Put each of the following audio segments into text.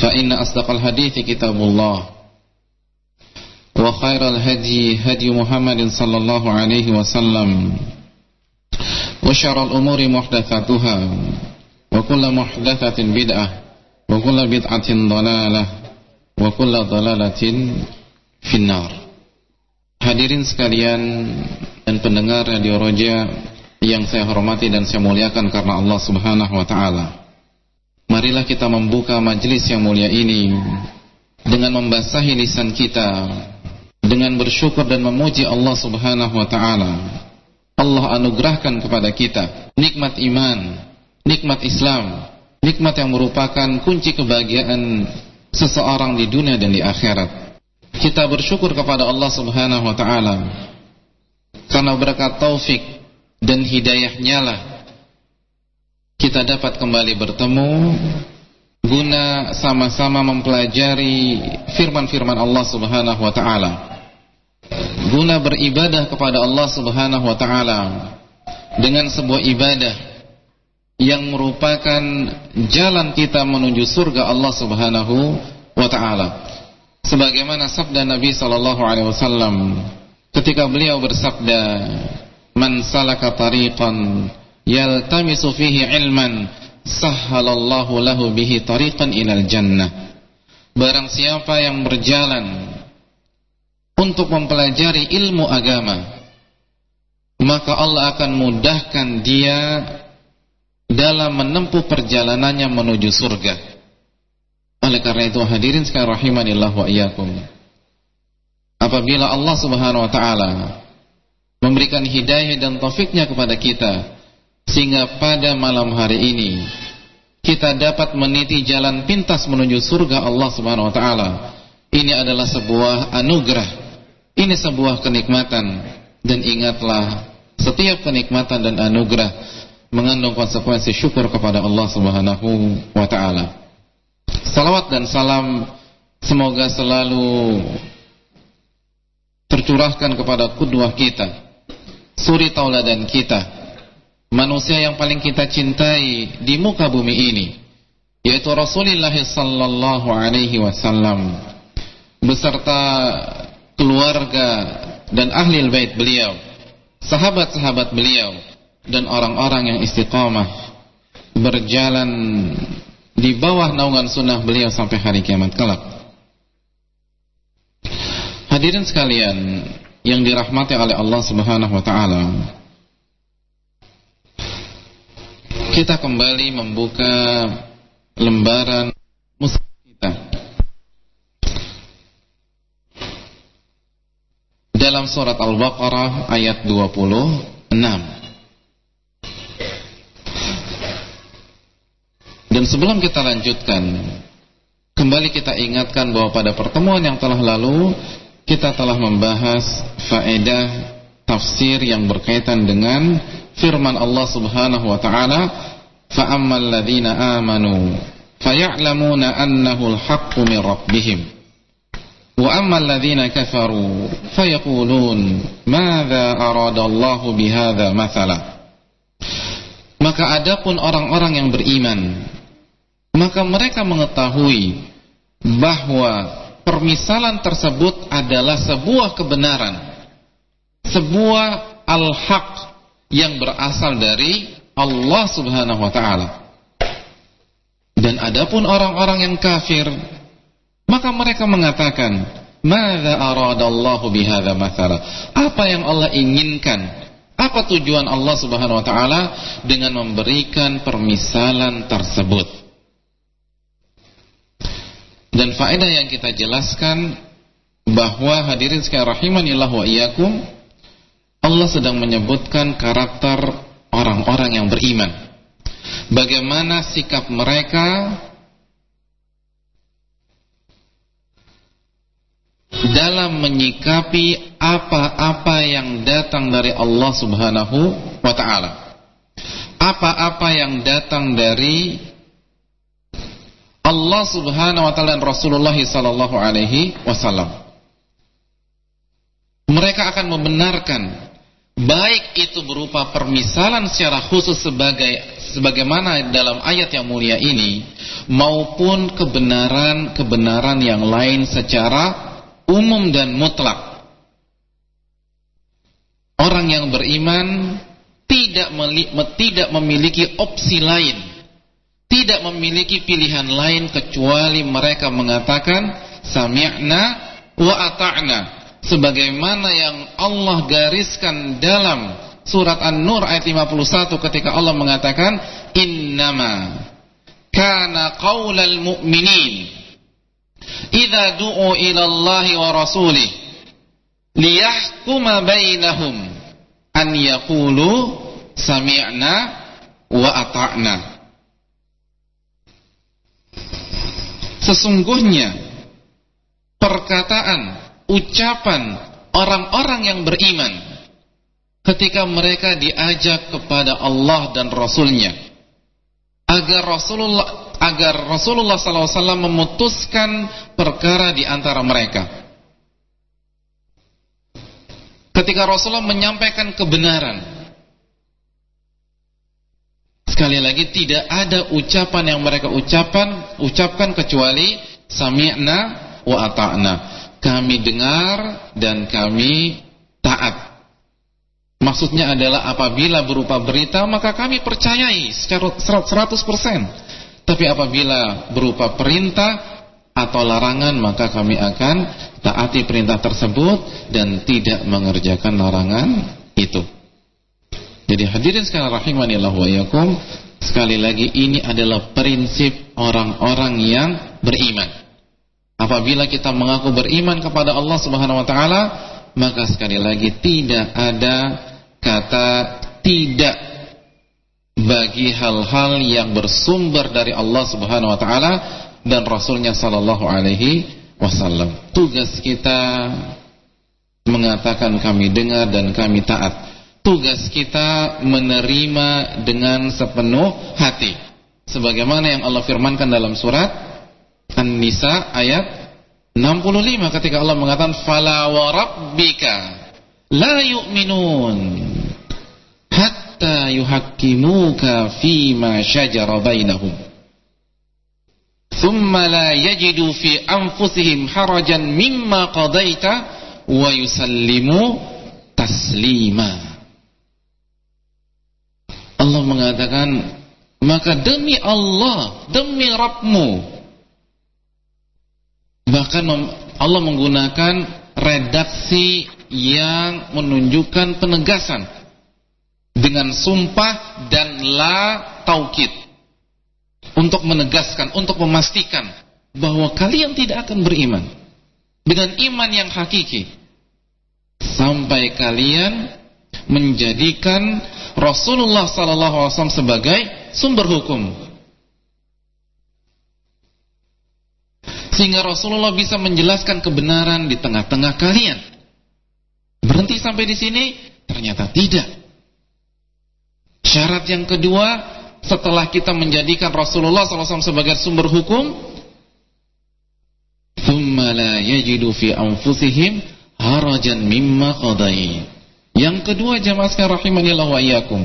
فإن أصدق الحديث كتاب الله وخير الهدي هدي محمد صلى الله عليه وسلم وشر الأمور محدثاتها وكل محدثة بدعة وكل بدعة ضلالة وكل ضلالة في النار Hadirin sekalian dan pendengar Radio Roja yang saya hormati dan saya muliakan karena Allah Subhanahu wa taala. Marilah kita membuka majelis yang mulia ini dengan membasahi lisan kita dengan bersyukur dan memuji Allah Subhanahu wa taala. Allah anugerahkan kepada kita nikmat iman, nikmat Islam, nikmat yang merupakan kunci kebahagiaan seseorang di dunia dan di akhirat. Kita bersyukur kepada Allah Subhanahu wa taala karena berkat taufik dan hidayahnya lah kita dapat kembali bertemu guna sama-sama mempelajari firman-firman Allah Subhanahu wa taala. Guna beribadah kepada Allah Subhanahu wa taala dengan sebuah ibadah yang merupakan jalan kita menuju surga Allah Subhanahu wa taala. Sebagaimana sabda Nabi sallallahu alaihi wasallam ketika beliau bersabda, "Man salaka tariqan yaltamisu fihi ilman sahhalallahu lahu bihi tariqan ilal jannah. Barang siapa yang berjalan untuk mempelajari ilmu agama maka Allah akan mudahkan dia dalam menempuh perjalanannya menuju surga. Oleh karena itu hadirin sekalian rahimanillah wa iyyakum. Apabila Allah Subhanahu wa taala memberikan hidayah dan taufiknya kepada kita sehingga pada malam hari ini kita dapat meniti jalan pintas menuju surga Allah Subhanahu wa taala. Ini adalah sebuah anugerah. Ini sebuah kenikmatan dan ingatlah setiap kenikmatan dan anugerah mengandung konsekuensi syukur kepada Allah Subhanahu wa taala. Salawat dan salam semoga selalu tercurahkan kepada kedua kita, suri tauladan kita, manusia yang paling kita cintai di muka bumi ini yaitu Rasulullah sallallahu alaihi wasallam beserta keluarga dan ahli bait beliau sahabat-sahabat beliau dan orang-orang yang istiqamah berjalan di bawah naungan sunnah beliau sampai hari kiamat kelak. Hadirin sekalian yang dirahmati oleh Allah Subhanahu wa taala kita kembali membuka lembaran musik kita. dalam surat Al-Baqarah ayat 26. Dan sebelum kita lanjutkan, kembali kita ingatkan bahwa pada pertemuan yang telah lalu kita telah membahas faedah tafsir yang berkaitan dengan firman Allah Subhanahu wa taala, "Fa ammal ladzina amanu faya'lamuna annahu al-haqqu min rabbihim." Wa ammal ladzina kafaru fayaqulun, "Madza arada Allah bihadza mathala?" Maka adapun orang-orang yang beriman, maka mereka mengetahui bahwa permisalan tersebut adalah sebuah kebenaran, sebuah al-haq yang berasal dari Allah Subhanahu wa taala. Dan adapun orang-orang yang kafir, maka mereka mengatakan, "Madza aradallahu bihadza mathala?" Apa yang Allah inginkan? Apa tujuan Allah Subhanahu wa taala dengan memberikan permisalan tersebut? Dan faedah yang kita jelaskan bahwa hadirin sekalian rahimanillah wa iyyakum Allah sedang menyebutkan karakter orang-orang yang beriman. Bagaimana sikap mereka dalam menyikapi apa-apa yang datang dari Allah Subhanahu wa taala. Apa-apa yang datang dari Allah Subhanahu wa taala dan Rasulullah sallallahu alaihi wasallam. Mereka akan membenarkan baik itu berupa permisalan secara khusus sebagai sebagaimana dalam ayat yang mulia ini maupun kebenaran-kebenaran yang lain secara umum dan mutlak. Orang yang beriman tidak tidak memiliki opsi lain, tidak memiliki pilihan lain kecuali mereka mengatakan sami'na wa ata'na sebagaimana yang Allah gariskan dalam surat An-Nur ayat 51 ketika Allah mengatakan innama kana qaulal mu'minin idza du'u ila Allah wa rasulih liyahkuma bainahum an yaqulu sami'na wa ata'na. Sesungguhnya perkataan ucapan orang-orang yang beriman ketika mereka diajak kepada Allah dan Rasulnya. Agar Rasulullah agar Rasulullah SAW memutuskan perkara di antara mereka. Ketika Rasulullah menyampaikan kebenaran, sekali lagi tidak ada ucapan yang mereka ucapan ucapkan kecuali sami'na wa ata'na kami dengar dan kami taat. Maksudnya adalah apabila berupa berita maka kami percayai secara 100%. Tapi apabila berupa perintah atau larangan maka kami akan taati perintah tersebut dan tidak mengerjakan larangan itu. Jadi hadirin sekalian rahimanillah wa yakum, sekali lagi ini adalah prinsip orang-orang yang beriman. Apabila kita mengaku beriman kepada Allah Subhanahu wa taala, maka sekali lagi tidak ada kata tidak bagi hal-hal yang bersumber dari Allah Subhanahu wa taala dan Rasulnya sallallahu alaihi wasallam. Tugas kita mengatakan kami dengar dan kami taat. Tugas kita menerima dengan sepenuh hati. Sebagaimana yang Allah firmankan dalam surat An-Nisa ayat 65 ketika Allah mengatakan fala wa rabbika la yu'minun hatta yuhakkimuka fima shajara bainahum. Thumma la yajidu fi anfusihim harajan mimma qadaita wa yusallimu taslima. Allah mengatakan maka demi Allah demi Rabbmu Bahkan Allah menggunakan redaksi yang menunjukkan penegasan dengan sumpah dan la taukid. Untuk menegaskan, untuk memastikan bahwa kalian tidak akan beriman. Dengan iman yang hakiki. Sampai kalian menjadikan Rasulullah sallallahu alaihi wasallam sebagai sumber hukum. Sehingga Rasulullah bisa menjelaskan kebenaran di tengah-tengah kalian. Berhenti sampai di sini? Ternyata tidak. Syarat yang kedua, setelah kita menjadikan Rasulullah SAW sebagai sumber hukum, ثُمَّ لَا يَجِدُ فِي أَنفُسِهِمْ هَرَجًا مِمَّا قَضَيْتَ Yang kedua jamaah sekalian rahimanillah wa iyyakum.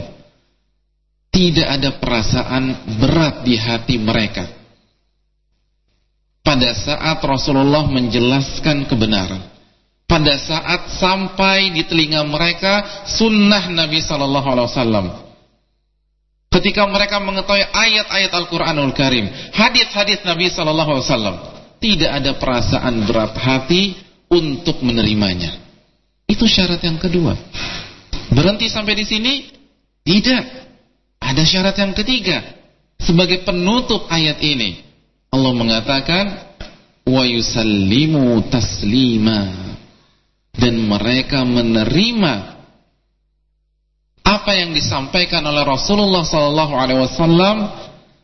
Tidak ada perasaan berat di hati mereka. pada saat Rasulullah menjelaskan kebenaran. Pada saat sampai di telinga mereka sunnah Nabi sallallahu alaihi wasallam. Ketika mereka mengetahui ayat-ayat Al-Qur'anul Karim, hadis-hadis Nabi sallallahu alaihi wasallam, tidak ada perasaan berat hati untuk menerimanya. Itu syarat yang kedua. Berhenti sampai di sini? Tidak. Ada syarat yang ketiga. Sebagai penutup ayat ini, Allah mengatakan wa yusallimu taslima dan mereka menerima apa yang disampaikan oleh Rasulullah sallallahu alaihi wasallam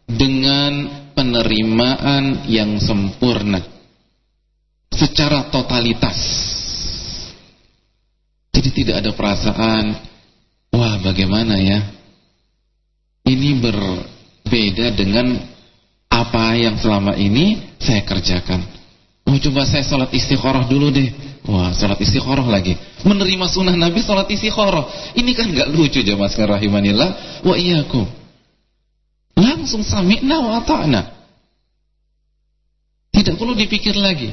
dengan penerimaan yang sempurna secara totalitas. Jadi tidak ada perasaan wah bagaimana ya? Ini berbeda dengan apa yang selama ini saya kerjakan. Oh coba saya sholat istikharah dulu deh. Wah sholat istikharah lagi. Menerima sunnah Nabi sholat istikharah. Ini kan gak lucu jamaah sekalian rahimanillah. Wa iyyakum. Langsung sami'na wa ta'na. Tidak perlu dipikir lagi.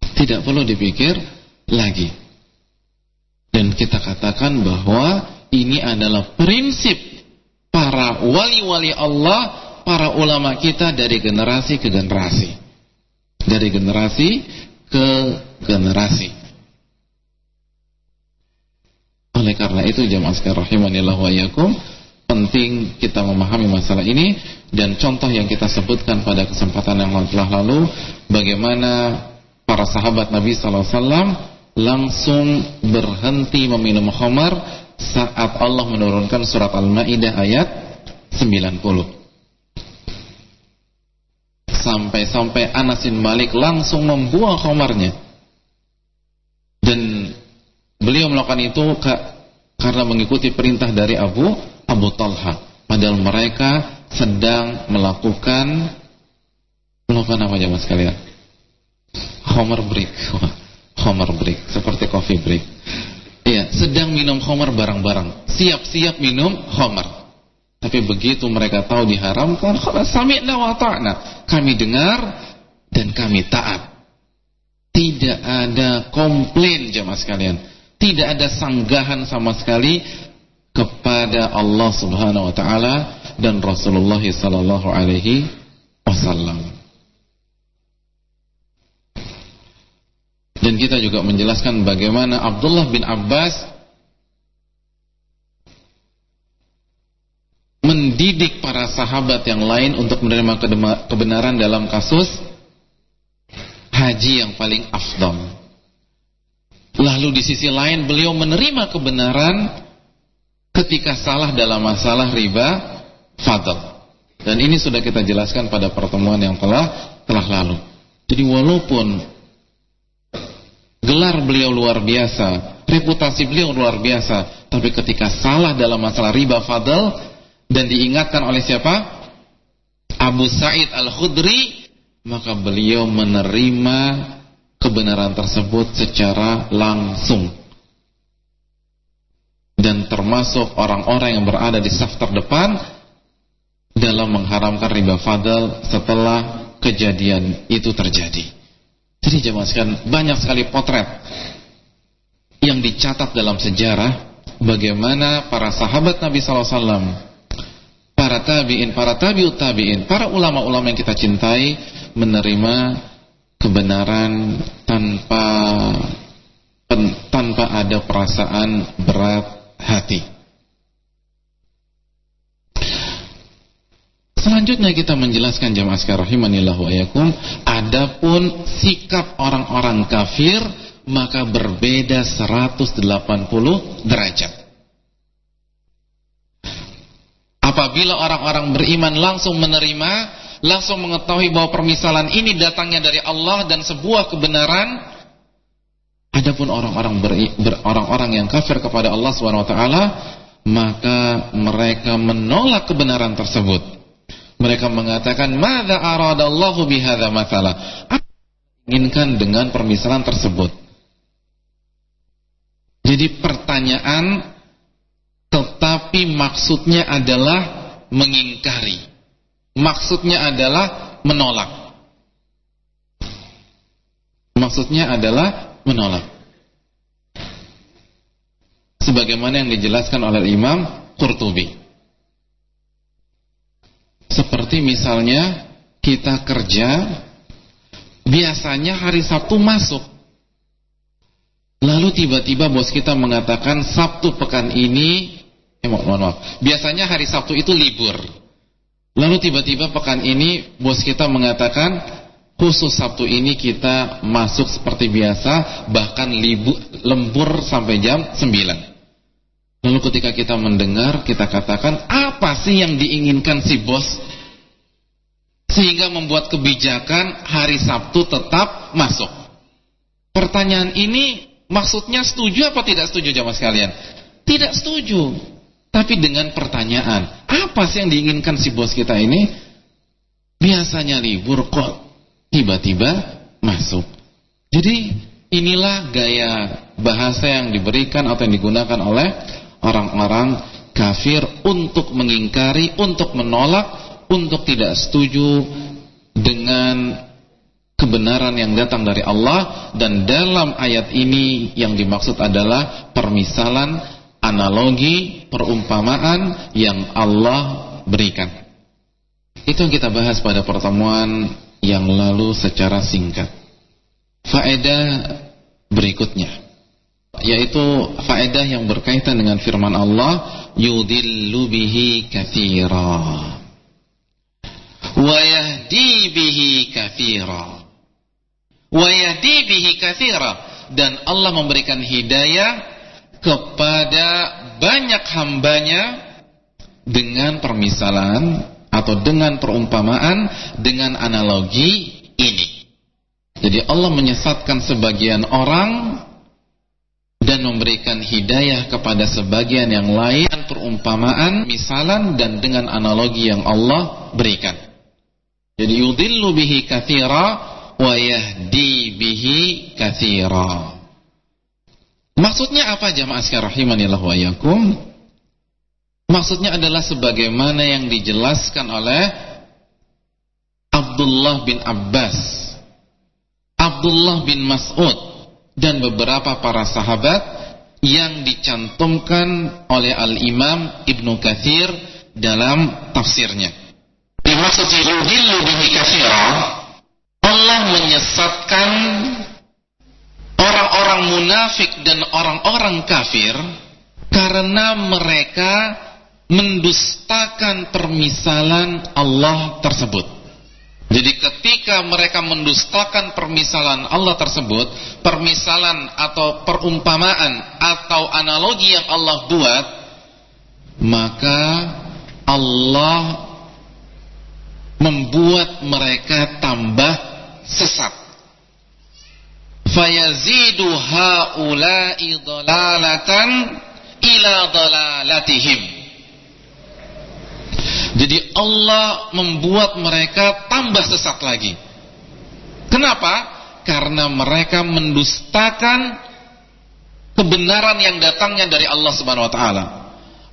Tidak perlu dipikir lagi. Dan kita katakan bahwa ini adalah prinsip para wali-wali Allah, para ulama kita dari generasi ke generasi. Dari generasi ke generasi. Oleh karena itu jamaah sekalian rahimanillah wa yakum, penting kita memahami masalah ini. Dan contoh yang kita sebutkan pada kesempatan yang telah lalu bagaimana para sahabat Nabi sallallahu alaihi wasallam langsung berhenti meminum khamar saat Allah menurunkan surat Al-Maidah ayat 90 sampai-sampai Anas bin Malik langsung membuang khomarnya dan beliau melakukan itu karena mengikuti perintah dari Abu Abu Talha. Padahal mereka sedang melakukan melakukan apa mas kalian. Homer break. Homer break. Seperti coffee break. Iya sedang minum homer bareng-bareng. Siap-siap minum homer tapi begitu mereka tahu diharamkan. Kami dengar dan kami taat. Tidak ada komplain jemaah sekalian. Tidak ada sanggahan sama sekali kepada Allah Subhanahu wa taala dan Rasulullah sallallahu alaihi wasallam. Dan kita juga menjelaskan bagaimana Abdullah bin Abbas mendidik para sahabat yang lain untuk menerima kebenaran dalam kasus haji yang paling afdal. Lalu di sisi lain beliau menerima kebenaran ketika salah dalam masalah riba fadl. Dan ini sudah kita jelaskan pada pertemuan yang telah telah lalu. Jadi walaupun gelar beliau luar biasa, reputasi beliau luar biasa, tapi ketika salah dalam masalah riba fadl, dan diingatkan oleh siapa? Abu Sa'id Al-Khudri maka beliau menerima kebenaran tersebut secara langsung dan termasuk orang-orang yang berada di saf terdepan dalam mengharamkan riba fadl setelah kejadian itu terjadi. Jadi jemaah sekalian, banyak sekali potret yang dicatat dalam sejarah bagaimana para sahabat Nabi sallallahu alaihi wasallam para tabi'in, para tabi'ut tabi'in, para ulama-ulama yang kita cintai menerima kebenaran tanpa pen, tanpa ada perasaan berat hati. Selanjutnya kita menjelaskan jamaah sekalian rahimanillah wa ayakum, adapun sikap orang-orang kafir maka berbeda 180 derajat. Apabila orang-orang beriman langsung menerima, langsung mengetahui bahwa permisalan ini datangnya dari Allah dan sebuah kebenaran, adapun orang-orang orang-orang yang kafir kepada Allah taala, maka mereka menolak kebenaran tersebut. Mereka mengatakan, "Madza aradallahu bihadza mathala?" Inginkan dengan permisalan tersebut? Jadi pertanyaan tetapi maksudnya adalah mengingkari. Maksudnya adalah menolak. Maksudnya adalah menolak. Sebagaimana yang dijelaskan oleh Imam Qurtubi. Seperti misalnya kita kerja biasanya hari Sabtu masuk. Lalu tiba-tiba bos kita mengatakan Sabtu pekan ini mohon maaf, biasanya hari Sabtu itu libur. Lalu tiba-tiba pekan ini bos kita mengatakan khusus Sabtu ini kita masuk seperti biasa bahkan libur lembur sampai jam 9. Lalu ketika kita mendengar, kita katakan, apa sih yang diinginkan si bos? Sehingga membuat kebijakan hari Sabtu tetap masuk. Pertanyaan ini maksudnya setuju apa tidak setuju jamaah sekalian? Tidak setuju. Tapi dengan pertanyaan, apa sih yang diinginkan si bos kita ini? Biasanya libur kok tiba-tiba masuk. Jadi inilah gaya bahasa yang diberikan atau yang digunakan oleh orang-orang kafir untuk mengingkari, untuk menolak, untuk tidak setuju dengan kebenaran yang datang dari Allah dan dalam ayat ini yang dimaksud adalah permisalan, analogi, perumpamaan yang Allah berikan. Itu yang kita bahas pada pertemuan yang lalu secara singkat. Faedah berikutnya yaitu faedah yang berkaitan dengan firman Allah yudillu bihi katsira wa yahdi bihi katsira wa yahdi bihi katsira dan Allah memberikan hidayah kepada banyak hambanya dengan permisalan atau dengan perumpamaan dengan analogi ini jadi Allah menyesatkan sebagian orang dan memberikan hidayah kepada sebagian yang lain perumpamaan, misalan dan dengan analogi yang Allah berikan. Jadi yudillu bihi kathira wa yahdi bihi kathira. Maksudnya apa jamaah sekalian rahimanillah wa yakum? Maksudnya adalah sebagaimana yang dijelaskan oleh Abdullah bin Abbas, Abdullah bin Mas'ud dan beberapa para sahabat yang dicantumkan oleh Al-Imam Ibnu Katsir dalam tafsirnya. Dimaksud yudhillu bihi Allah menyesatkan orang-orang munafik dan orang-orang kafir karena mereka mendustakan permisalan Allah tersebut. Jadi ketika mereka mendustakan permisalan Allah tersebut, permisalan atau perumpamaan atau analogi yang Allah buat, maka Allah membuat mereka tambah sesat. Fayazidu haula'i dalalatan ila dalalatihim. Jadi Allah membuat mereka tambah sesat lagi. Kenapa? Karena mereka mendustakan kebenaran yang datangnya dari Allah Subhanahu wa taala.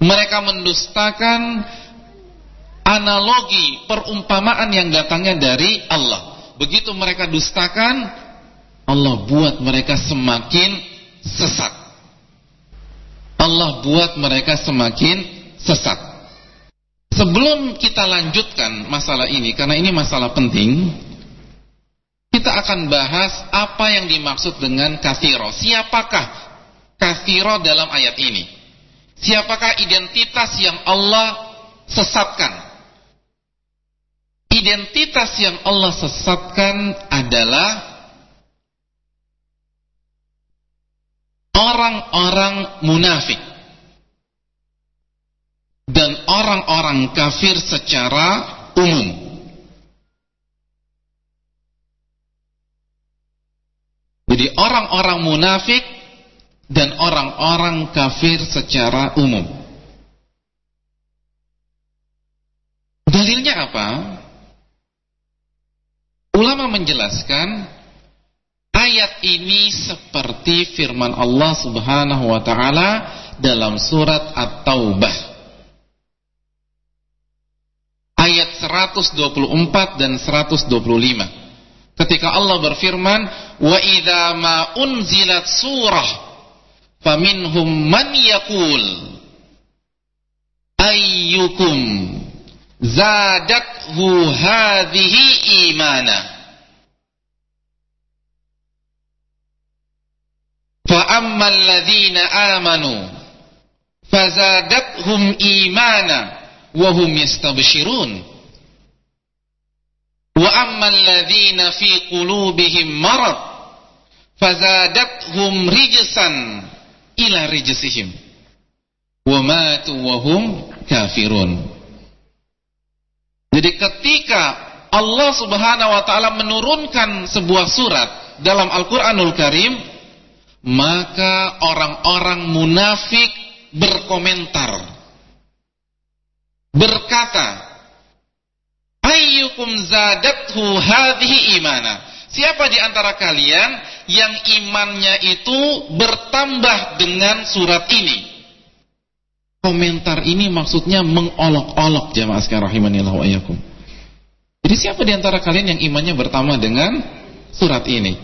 Mereka mendustakan analogi perumpamaan yang datangnya dari Allah. Begitu mereka dustakan, Allah buat mereka semakin sesat. Allah buat mereka semakin sesat. Sebelum kita lanjutkan masalah ini, karena ini masalah penting, kita akan bahas apa yang dimaksud dengan kafiro. Siapakah kafiro dalam ayat ini? Siapakah identitas yang Allah sesatkan? Identitas yang Allah sesatkan adalah orang-orang munafik dan orang-orang kafir secara umum. Jadi orang-orang munafik dan orang-orang kafir secara umum. Dalilnya apa? Ulama menjelaskan ayat ini seperti firman Allah Subhanahu wa taala dalam surat At-Taubah. Ayat 124 dan 125. Ketika Allah berfirman, "Wa idza ma unzilat surah faminhum man yaqul ayyukum zadathu hadhihi imana imana wa hum yastabshirun. Wa ammal ladzina fi qulubihim marad fazadathum rijsan ila rijsihim. Wa matu wa hum kafirun. Jadi ketika Allah Subhanahu wa taala menurunkan sebuah surat dalam Al-Qur'anul Karim, maka orang-orang munafik berkomentar berkata, "Ayyukum zadathu hadhihi imana?" Siapa di antara kalian yang imannya itu bertambah dengan surat ini? komentar ini maksudnya mengolok-olok jamaah sekalian rahimanillah wa. Jadi siapa di antara kalian yang imannya bertambah dengan surat ini?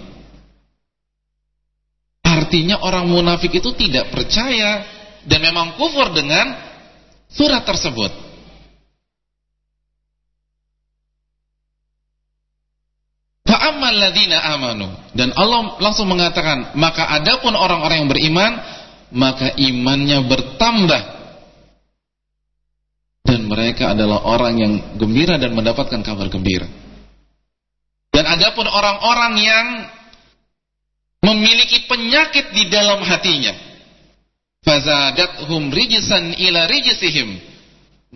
Artinya orang munafik itu tidak percaya dan memang kufur dengan surat tersebut. Fa'ammal amanu dan Allah langsung mengatakan, maka adapun orang-orang yang beriman, maka imannya bertambah dan mereka adalah orang yang gembira dan mendapatkan kabar gembira. Dan adapun orang-orang yang memiliki penyakit di dalam hatinya, fazadathum rijsan ila rijsihim,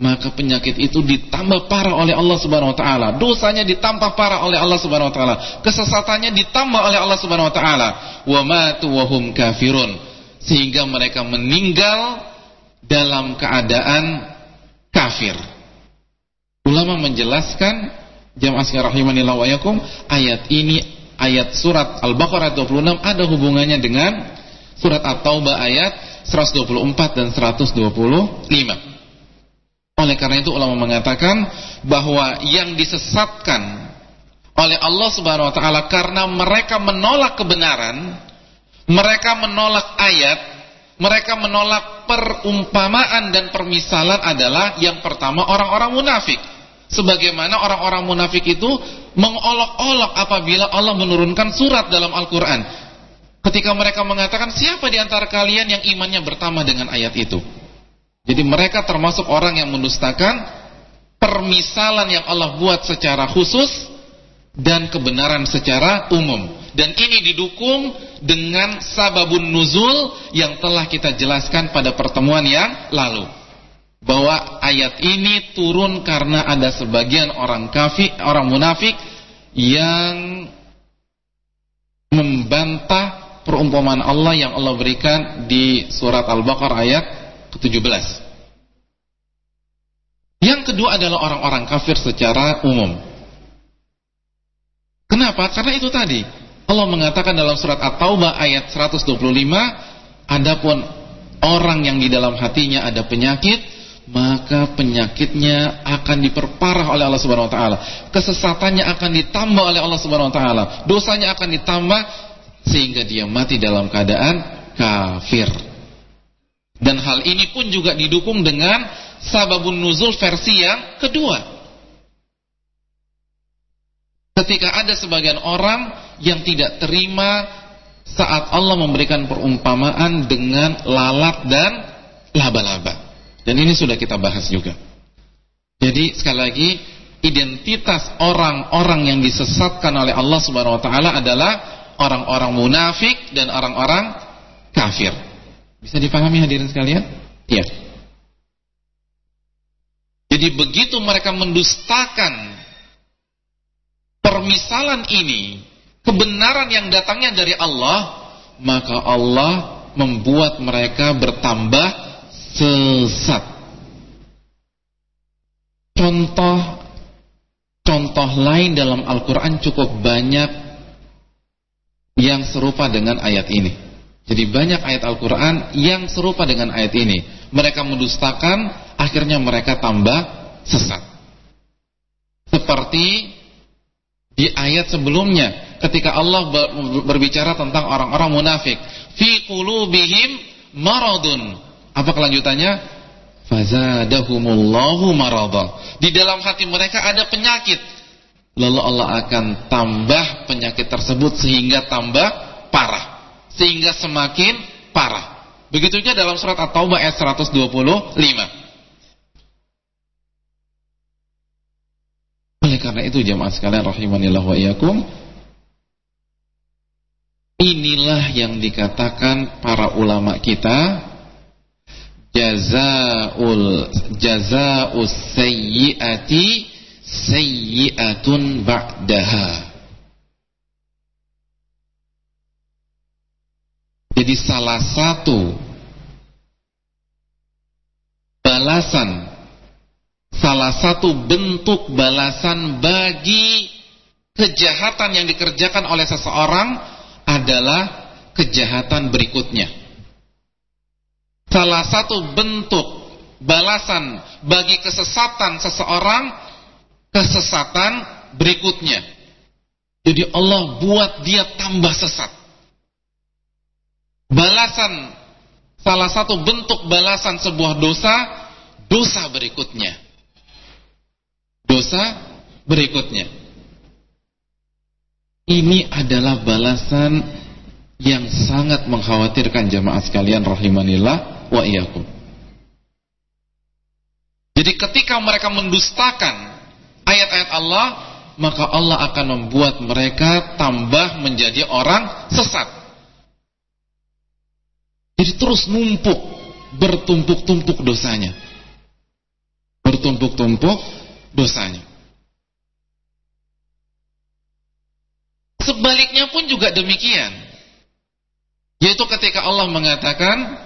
maka penyakit itu ditambah parah oleh Allah Subhanahu wa taala, dosanya ditambah parah oleh Allah Subhanahu wa taala, kesesatannya ditambah oleh Allah Subhanahu wa taala, wa matu wa hum kafirun, sehingga mereka meninggal dalam keadaan kafir. Ulama menjelaskan jamaah sekalian rahimanillah wa yakum, ayat ini ayat surat Al-Baqarah 26 ada hubungannya dengan surat At-Taubah ayat 124 dan 125. Oleh karena itu ulama mengatakan bahwa yang disesatkan oleh Allah Subhanahu wa taala karena mereka menolak kebenaran, mereka menolak ayat mereka menolak perumpamaan dan permisalan adalah yang pertama orang-orang munafik. Sebagaimana orang-orang munafik itu mengolok-olok apabila Allah menurunkan surat dalam Al-Quran. Ketika mereka mengatakan siapa di antara kalian yang imannya bertambah dengan ayat itu. Jadi mereka termasuk orang yang mendustakan permisalan yang Allah buat secara khusus dan kebenaran secara umum dan ini didukung dengan sababun nuzul yang telah kita jelaskan pada pertemuan yang lalu bahwa ayat ini turun karena ada sebagian orang kafir, orang munafik yang membantah perumpamaan Allah yang Allah berikan di surat Al-Baqarah ayat ke-17. Yang kedua adalah orang-orang kafir secara umum. Kenapa? Karena itu tadi Allah mengatakan dalam surat At-Taubah ayat 125, adapun orang yang di dalam hatinya ada penyakit, maka penyakitnya akan diperparah oleh Allah Subhanahu wa taala. Kesesatannya akan ditambah oleh Allah Subhanahu wa taala. Dosanya akan ditambah sehingga dia mati dalam keadaan kafir. Dan hal ini pun juga didukung dengan sababun nuzul versi yang kedua. Ketika ada sebagian orang yang tidak terima saat Allah memberikan perumpamaan dengan lalat dan laba-laba. Dan ini sudah kita bahas juga. Jadi sekali lagi identitas orang-orang yang disesatkan oleh Allah Subhanahu wa taala adalah orang-orang munafik dan orang-orang kafir. Bisa dipahami hadirin sekalian? Iya. Jadi begitu mereka mendustakan permisalan ini, kebenaran yang datangnya dari Allah, maka Allah membuat mereka bertambah sesat. Contoh contoh lain dalam Al-Qur'an cukup banyak yang serupa dengan ayat ini. Jadi banyak ayat Al-Quran yang serupa dengan ayat ini. Mereka mendustakan, akhirnya mereka tambah sesat. Seperti di ayat sebelumnya ketika Allah berbicara tentang orang-orang munafik fi qulubihim maradun apa kelanjutannya? Fazadahumullahu maradha di dalam hati mereka ada penyakit. Lalu Allah akan tambah penyakit tersebut sehingga tambah parah. Sehingga semakin parah. Begitu juga dalam surat At-Taubah ayat 125 Oleh karena itu jemaah sekalian rahimanillah wa iyyakum inilah yang dikatakan para ulama kita jazaul jazaus sayyiati sayyiatun ba'daha Jadi salah satu balasan salah satu bentuk balasan bagi kejahatan yang dikerjakan oleh seseorang adalah kejahatan berikutnya. Salah satu bentuk balasan bagi kesesatan seseorang kesesatan berikutnya. Jadi Allah buat dia tambah sesat. Balasan salah satu bentuk balasan sebuah dosa dosa berikutnya dosa berikutnya. Ini adalah balasan yang sangat mengkhawatirkan jamaah sekalian rahimanillah wa iyyakum. Jadi ketika mereka mendustakan ayat-ayat Allah, maka Allah akan membuat mereka tambah menjadi orang sesat. Jadi terus numpuk, bertumpuk-tumpuk dosanya. Bertumpuk-tumpuk dosanya. Sebaliknya pun juga demikian. Yaitu ketika Allah mengatakan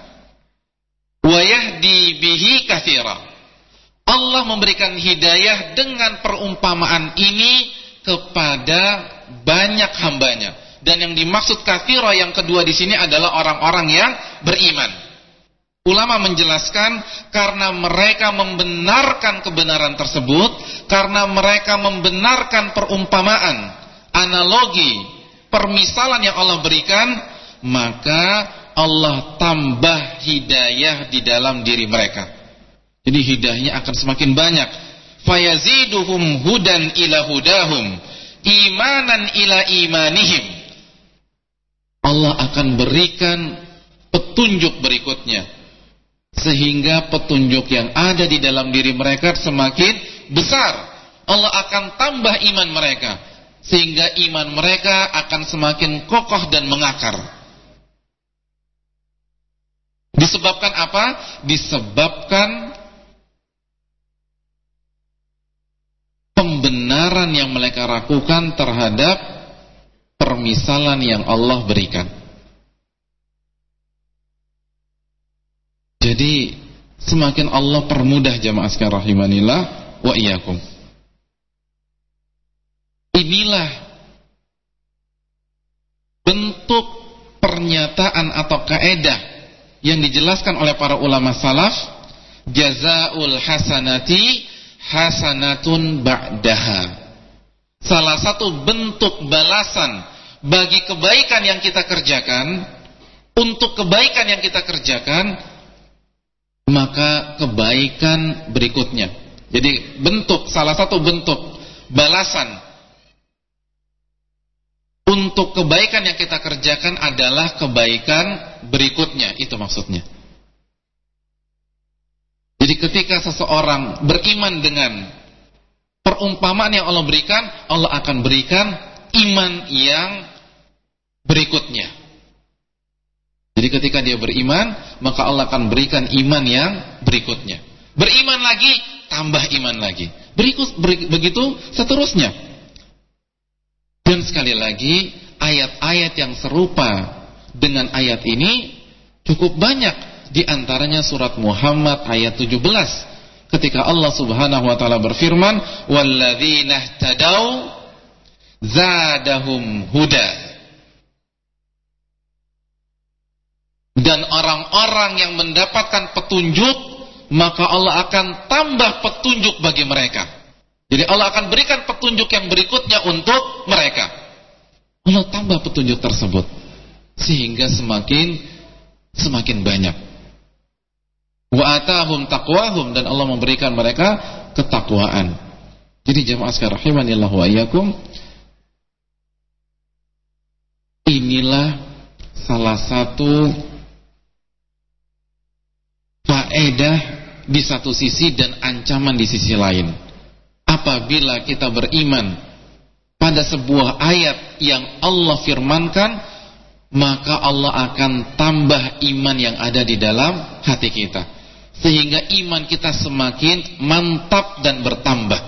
wayahdi bihi kathira. Allah memberikan hidayah dengan perumpamaan ini kepada banyak hambanya. Dan yang dimaksud kathira yang kedua di sini adalah orang-orang yang beriman. Ulama menjelaskan karena mereka membenarkan kebenaran tersebut, karena mereka membenarkan perumpamaan, analogi, permisalan yang Allah berikan, maka Allah tambah hidayah di dalam diri mereka. Jadi hidayahnya akan semakin banyak. Fayaziduhum hudan ila hudahum, imanan ila imanihim. Allah akan berikan petunjuk berikutnya sehingga petunjuk yang ada di dalam diri mereka semakin besar. Allah akan tambah iman mereka sehingga iman mereka akan semakin kokoh dan mengakar. Disebabkan apa? Disebabkan pembenaran yang mereka lakukan terhadap permisalan yang Allah berikan. Jadi semakin Allah permudah jamaah sekalian rahimanillah wa iyyakum. Inilah bentuk pernyataan atau kaedah yang dijelaskan oleh para ulama salaf jazaul hasanati hasanatun ba'daha. Salah satu bentuk balasan bagi kebaikan yang kita kerjakan untuk kebaikan yang kita kerjakan maka kebaikan berikutnya. Jadi bentuk salah satu bentuk balasan untuk kebaikan yang kita kerjakan adalah kebaikan berikutnya, itu maksudnya. Jadi ketika seseorang beriman dengan perumpamaan yang Allah berikan, Allah akan berikan iman yang berikutnya. Jadi ketika dia beriman, maka Allah akan berikan iman yang berikutnya. Beriman lagi, tambah iman lagi. Berikut begitu seterusnya. Dan sekali lagi, ayat-ayat yang serupa dengan ayat ini cukup banyak. Di antaranya surat Muhammad ayat 17 ketika Allah Subhanahu wa taala berfirman walladzina tadau zadahum huda. Dan orang-orang yang mendapatkan petunjuk maka Allah akan tambah petunjuk bagi mereka jadi Allah akan berikan petunjuk yang berikutnya untuk mereka. Allah tambah petunjuk tersebut sehingga semakin semakin banyak. Wa atahum taqwahum dan Allah memberikan mereka ketakwaan. Jadi jemaah sekalian rahimanillah wa iyyakum inilah salah satu faedah di satu sisi dan ancaman di sisi lain. Apabila kita beriman pada sebuah ayat yang Allah firmankan, maka Allah akan tambah iman yang ada di dalam hati kita. Sehingga iman kita semakin mantap dan bertambah.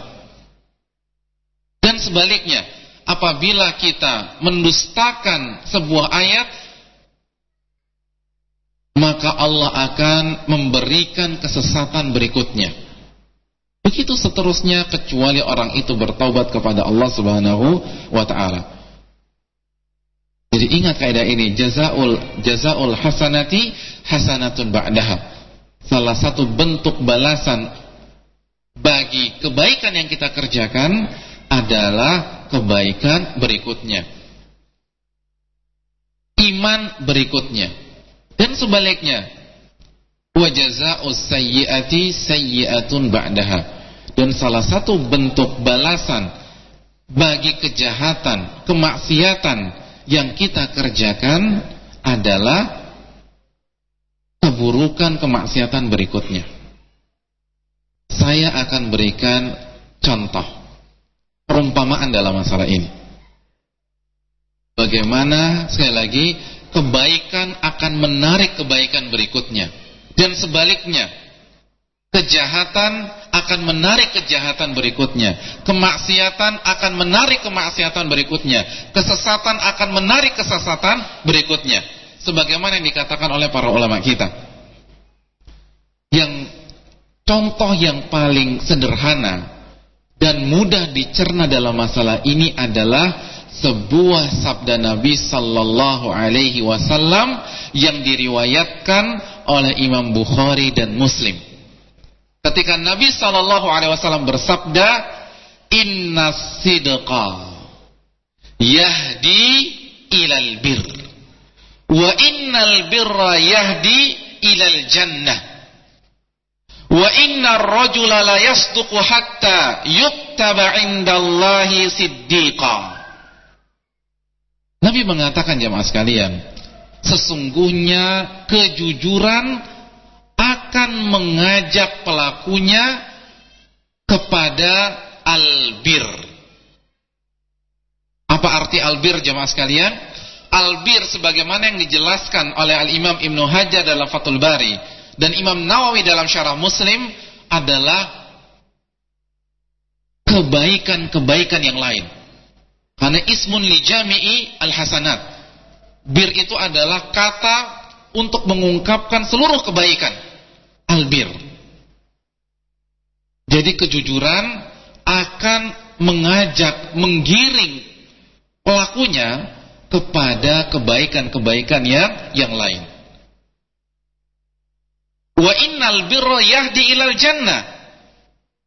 Dan sebaliknya, apabila kita mendustakan sebuah ayat maka Allah akan memberikan kesesatan berikutnya begitu seterusnya kecuali orang itu bertaubat kepada Allah Subhanahu wa taala jadi ingat kaidah ini jazaul jazaul hasanati hasanatun ba'daha salah satu bentuk balasan bagi kebaikan yang kita kerjakan adalah kebaikan berikutnya. Iman berikutnya. Dan sebaliknya, wajaza'us sayyi'ati sayyi'atun ba'daha. Dan salah satu bentuk balasan bagi kejahatan, kemaksiatan yang kita kerjakan adalah keburukan kemaksiatan berikutnya. Saya akan berikan contoh perumpamaan dalam masalah ini. Bagaimana sekali lagi kebaikan akan menarik kebaikan berikutnya dan sebaliknya kejahatan akan menarik kejahatan berikutnya. Kemaksiatan akan menarik kemaksiatan berikutnya. Kesesatan akan menarik kesesatan berikutnya. Sebagaimana yang dikatakan oleh para ulama kita. Yang contoh yang paling sederhana dan mudah dicerna dalam masalah ini adalah sebuah sabda Nabi sallallahu alaihi wasallam yang diriwayatkan oleh Imam Bukhari dan Muslim. Ketika Nabi sallallahu alaihi wasallam bersabda, "Inna sidqa yahdi ilal bir wa innal birra yahdi ilal jannah." Wa inna rajula la yasduqu hatta yuktaba indallahi siddiqa. Nabi mengatakan jemaah sekalian, sesungguhnya kejujuran akan mengajak pelakunya kepada albir. Apa arti albir jemaah sekalian? Albir sebagaimana yang dijelaskan oleh Al-Imam Ibnu Hajar dalam Fathul Bari dan Imam Nawawi dalam syarah Muslim adalah kebaikan-kebaikan yang lain. Karena ismun li jami'i al-hasanat. Bir itu adalah kata untuk mengungkapkan seluruh kebaikan. Albir. Jadi kejujuran akan mengajak, menggiring pelakunya kepada kebaikan-kebaikan yang yang lain. Wa innal birra yahdi ilal jannah.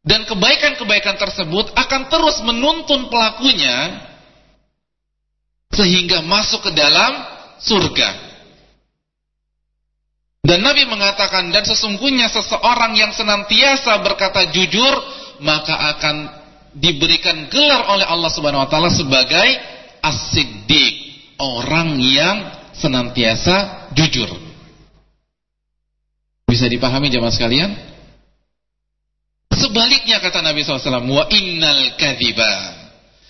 Dan kebaikan-kebaikan tersebut akan terus menuntun pelakunya sehingga masuk ke dalam surga. Dan Nabi mengatakan dan sesungguhnya seseorang yang senantiasa berkata jujur maka akan diberikan gelar oleh Allah Subhanahu wa taala sebagai as-siddiq, orang yang senantiasa jujur. Bisa dipahami jemaah sekalian? Sebaliknya kata Nabi SAW, wa innal kadhiba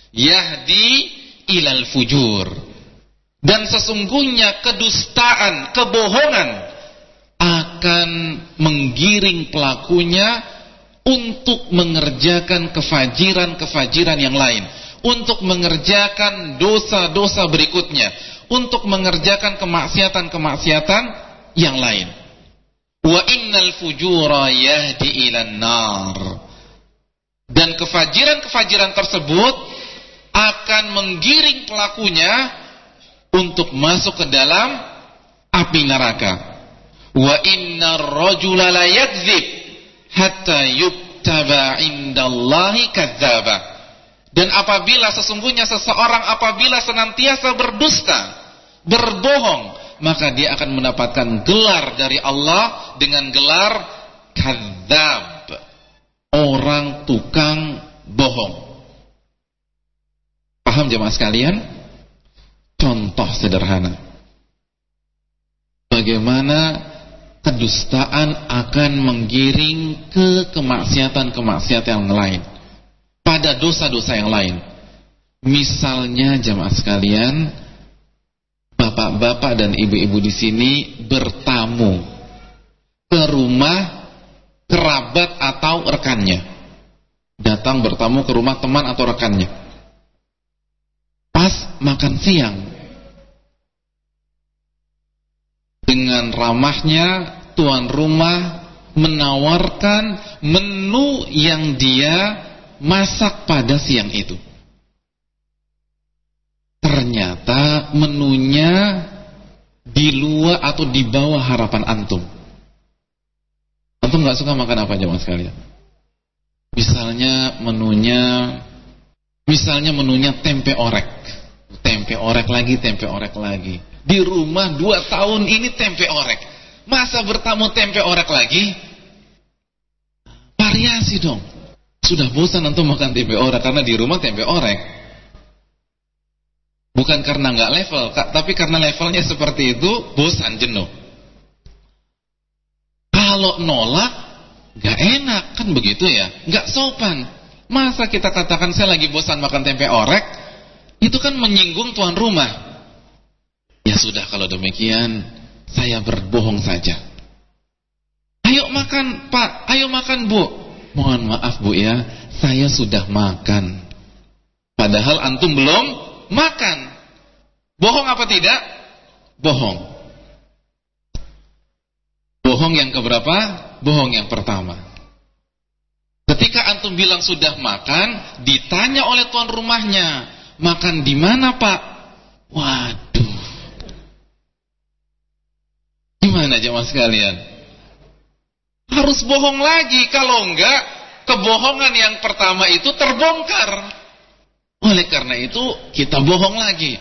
yahdi ilal fujur. Dan sesungguhnya kedustaan, kebohongan akan menggiring pelakunya untuk mengerjakan kefajiran-kefajiran yang lain, untuk mengerjakan dosa-dosa berikutnya, untuk mengerjakan kemaksiatan-kemaksiatan yang lain. Wa innal fujura yahdi ilan nar. Dan kefajiran-kefajiran tersebut akan menggiring pelakunya untuk masuk ke dalam api neraka. Wa innar rajula la yakdzib hatta yuktaba indallahi kadzdzaba. Dan apabila sesungguhnya seseorang apabila senantiasa berdusta, berbohong, maka dia akan mendapatkan gelar dari Allah dengan gelar kadzdzab. Orang tukang bohong. Paham jemaah sekalian? contoh sederhana. Bagaimana kedustaan akan menggiring ke kemaksiatan-kemaksiatan yang lain. Pada dosa-dosa yang lain. Misalnya jemaah sekalian, bapak-bapak dan ibu-ibu di sini bertamu ke rumah kerabat atau rekannya. Datang bertamu ke rumah teman atau rekannya. Pas makan siang, dengan ramahnya tuan rumah menawarkan menu yang dia masak pada siang itu. Ternyata menunya di luar atau di bawah harapan antum. Antum nggak suka makan apa aja mas sekalian? Misalnya menunya, misalnya menunya tempe orek, tempe orek lagi, tempe orek lagi di rumah dua tahun ini tempe orek. Masa bertamu tempe orek lagi? Variasi dong. Sudah bosan untuk makan tempe orek karena di rumah tempe orek. Bukan karena nggak level, tapi karena levelnya seperti itu, bosan jenuh. Kalau nolak, nggak enak kan begitu ya, nggak sopan. Masa kita katakan saya lagi bosan makan tempe orek, itu kan menyinggung tuan rumah. Ya sudah kalau demikian saya berbohong saja. Ayo makan Pak, ayo makan Bu. Mohon maaf Bu ya, saya sudah makan. Padahal antum belum makan. Bohong apa tidak? Bohong. Bohong yang keberapa? Bohong yang pertama. Ketika antum bilang sudah makan, ditanya oleh tuan rumahnya, makan di mana Pak? Waduh, Gimana jemaah sekalian? Harus bohong lagi kalau enggak kebohongan yang pertama itu terbongkar. Oleh karena itu kita bohong lagi.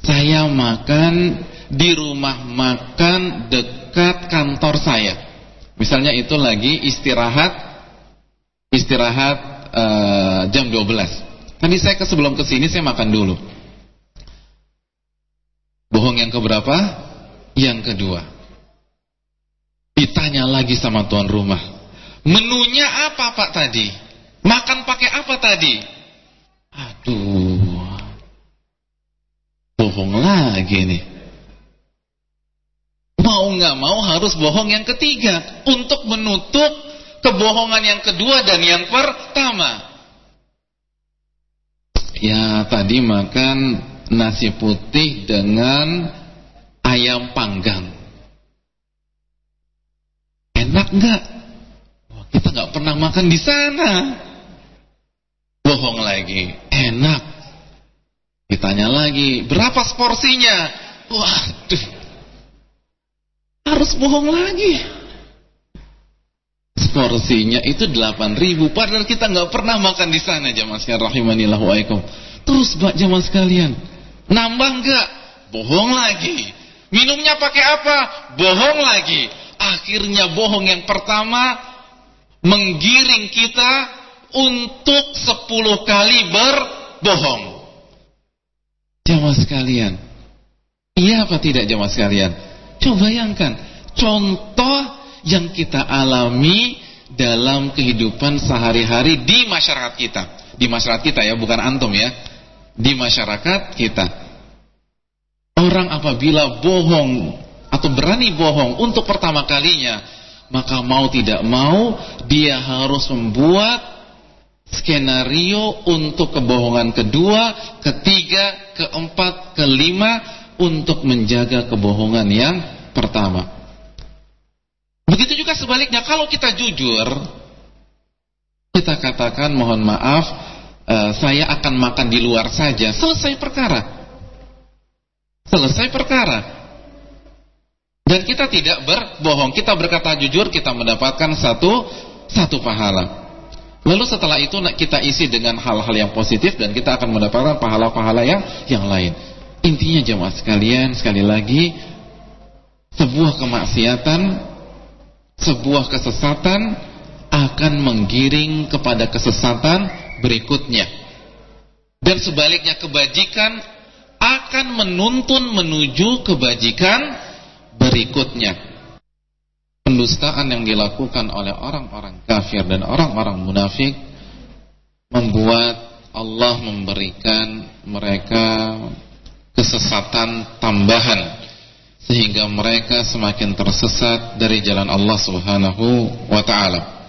Saya makan di rumah makan dekat kantor saya. Misalnya itu lagi istirahat istirahat uh, jam 12. Tadi saya ke sebelum ke sini saya makan dulu. Bohong yang keberapa? Yang kedua, ditanya lagi sama tuan rumah, menunya apa pak tadi? Makan pakai apa tadi? Aduh, bohong lagi nih. Mau nggak mau harus bohong yang ketiga untuk menutup kebohongan yang kedua dan yang pertama. Ya tadi makan nasi putih dengan ayam panggang. Enak nggak? Wah, kita nggak pernah makan di sana. Bohong lagi, enak. Ditanya lagi, berapa porsinya? Waduh, harus bohong lagi. Porsinya itu 8 ribu Padahal kita nggak pernah makan di sana Jamaah sekalian rahimanillah Terus mbak jamaah sekalian Nambah nggak? Bohong lagi Minumnya pakai apa? Bohong lagi. Akhirnya bohong yang pertama menggiring kita untuk sepuluh kali berbohong. Jamaah sekalian. Iya apa tidak jamaah sekalian? Coba bayangkan. Contoh yang kita alami dalam kehidupan sehari-hari di masyarakat kita. Di masyarakat kita ya, bukan antum ya. Di masyarakat kita. Orang apabila bohong atau berani bohong untuk pertama kalinya, maka mau tidak mau dia harus membuat skenario untuk kebohongan kedua, ketiga, keempat, kelima untuk menjaga kebohongan yang pertama. Begitu juga sebaliknya kalau kita jujur, kita katakan mohon maaf, uh, saya akan makan di luar saja, selesai perkara. Selesai perkara. Dan kita tidak berbohong, kita berkata jujur, kita mendapatkan satu satu pahala. Lalu setelah itu kita isi dengan hal-hal yang positif dan kita akan mendapatkan pahala-pahala yang yang lain. Intinya jemaah sekalian, sekali lagi sebuah kemaksiatan, sebuah kesesatan akan menggiring kepada kesesatan berikutnya. Dan sebaliknya kebajikan akan menuntun menuju kebajikan berikutnya. Pendustaan yang dilakukan oleh orang-orang kafir dan orang-orang munafik membuat Allah memberikan mereka kesesatan tambahan sehingga mereka semakin tersesat dari jalan Allah Subhanahu wa taala.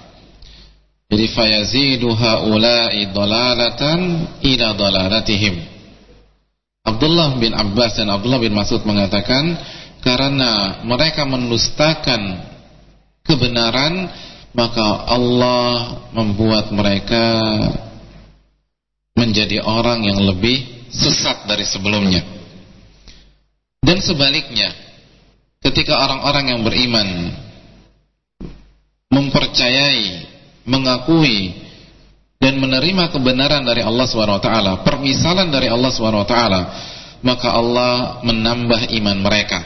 Jadi fayazidu haula'i dalalatan ila dalalatihim. Abdullah bin Abbas dan Abdullah bin Mas'ud mengatakan karena mereka mendustakan kebenaran maka Allah membuat mereka menjadi orang yang lebih sesat dari sebelumnya. Dan sebaliknya, ketika orang-orang yang beriman mempercayai, mengakui dan menerima kebenaran dari Allah SWT, permisalan dari Allah SWT, maka Allah menambah iman mereka.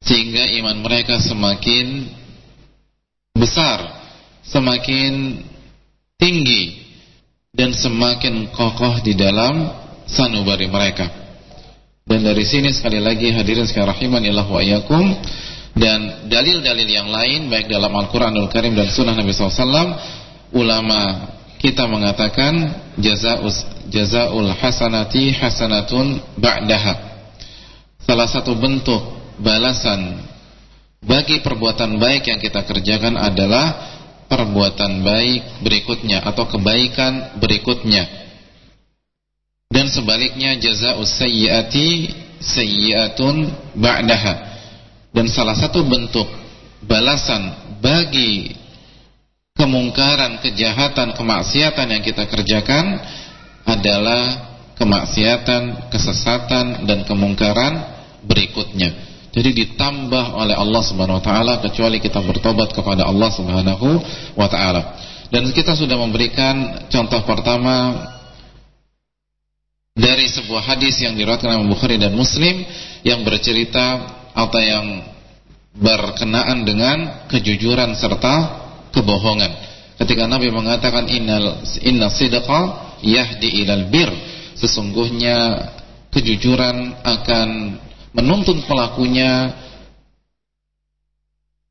Sehingga iman mereka semakin besar, semakin tinggi, dan semakin kokoh di dalam sanubari mereka. Dan dari sini sekali lagi hadirin sekalian rahimanillah wa iyyakum dan dalil-dalil yang lain baik dalam Al-Qur'anul Karim dan sunnah Nabi SAW ulama kita mengatakan jazaus jazaul hasanati hasanatun ba'daha. Salah satu bentuk balasan bagi perbuatan baik yang kita kerjakan adalah perbuatan baik berikutnya atau kebaikan berikutnya. Dan sebaliknya jazaus sayyiati sayyiatun ba'daha. Dan salah satu bentuk balasan bagi kemungkaran, kejahatan, kemaksiatan yang kita kerjakan adalah kemaksiatan, kesesatan dan kemungkaran berikutnya. Jadi ditambah oleh Allah Subhanahu wa taala kecuali kita bertobat kepada Allah Subhanahu wa taala. Dan kita sudah memberikan contoh pertama dari sebuah hadis yang diriwayatkan oleh Bukhari dan Muslim yang bercerita atau yang berkenaan dengan kejujuran serta kebohongan. Ketika Nabi mengatakan innal inna sidqa yahdi ilal bir, sesungguhnya kejujuran akan menuntun pelakunya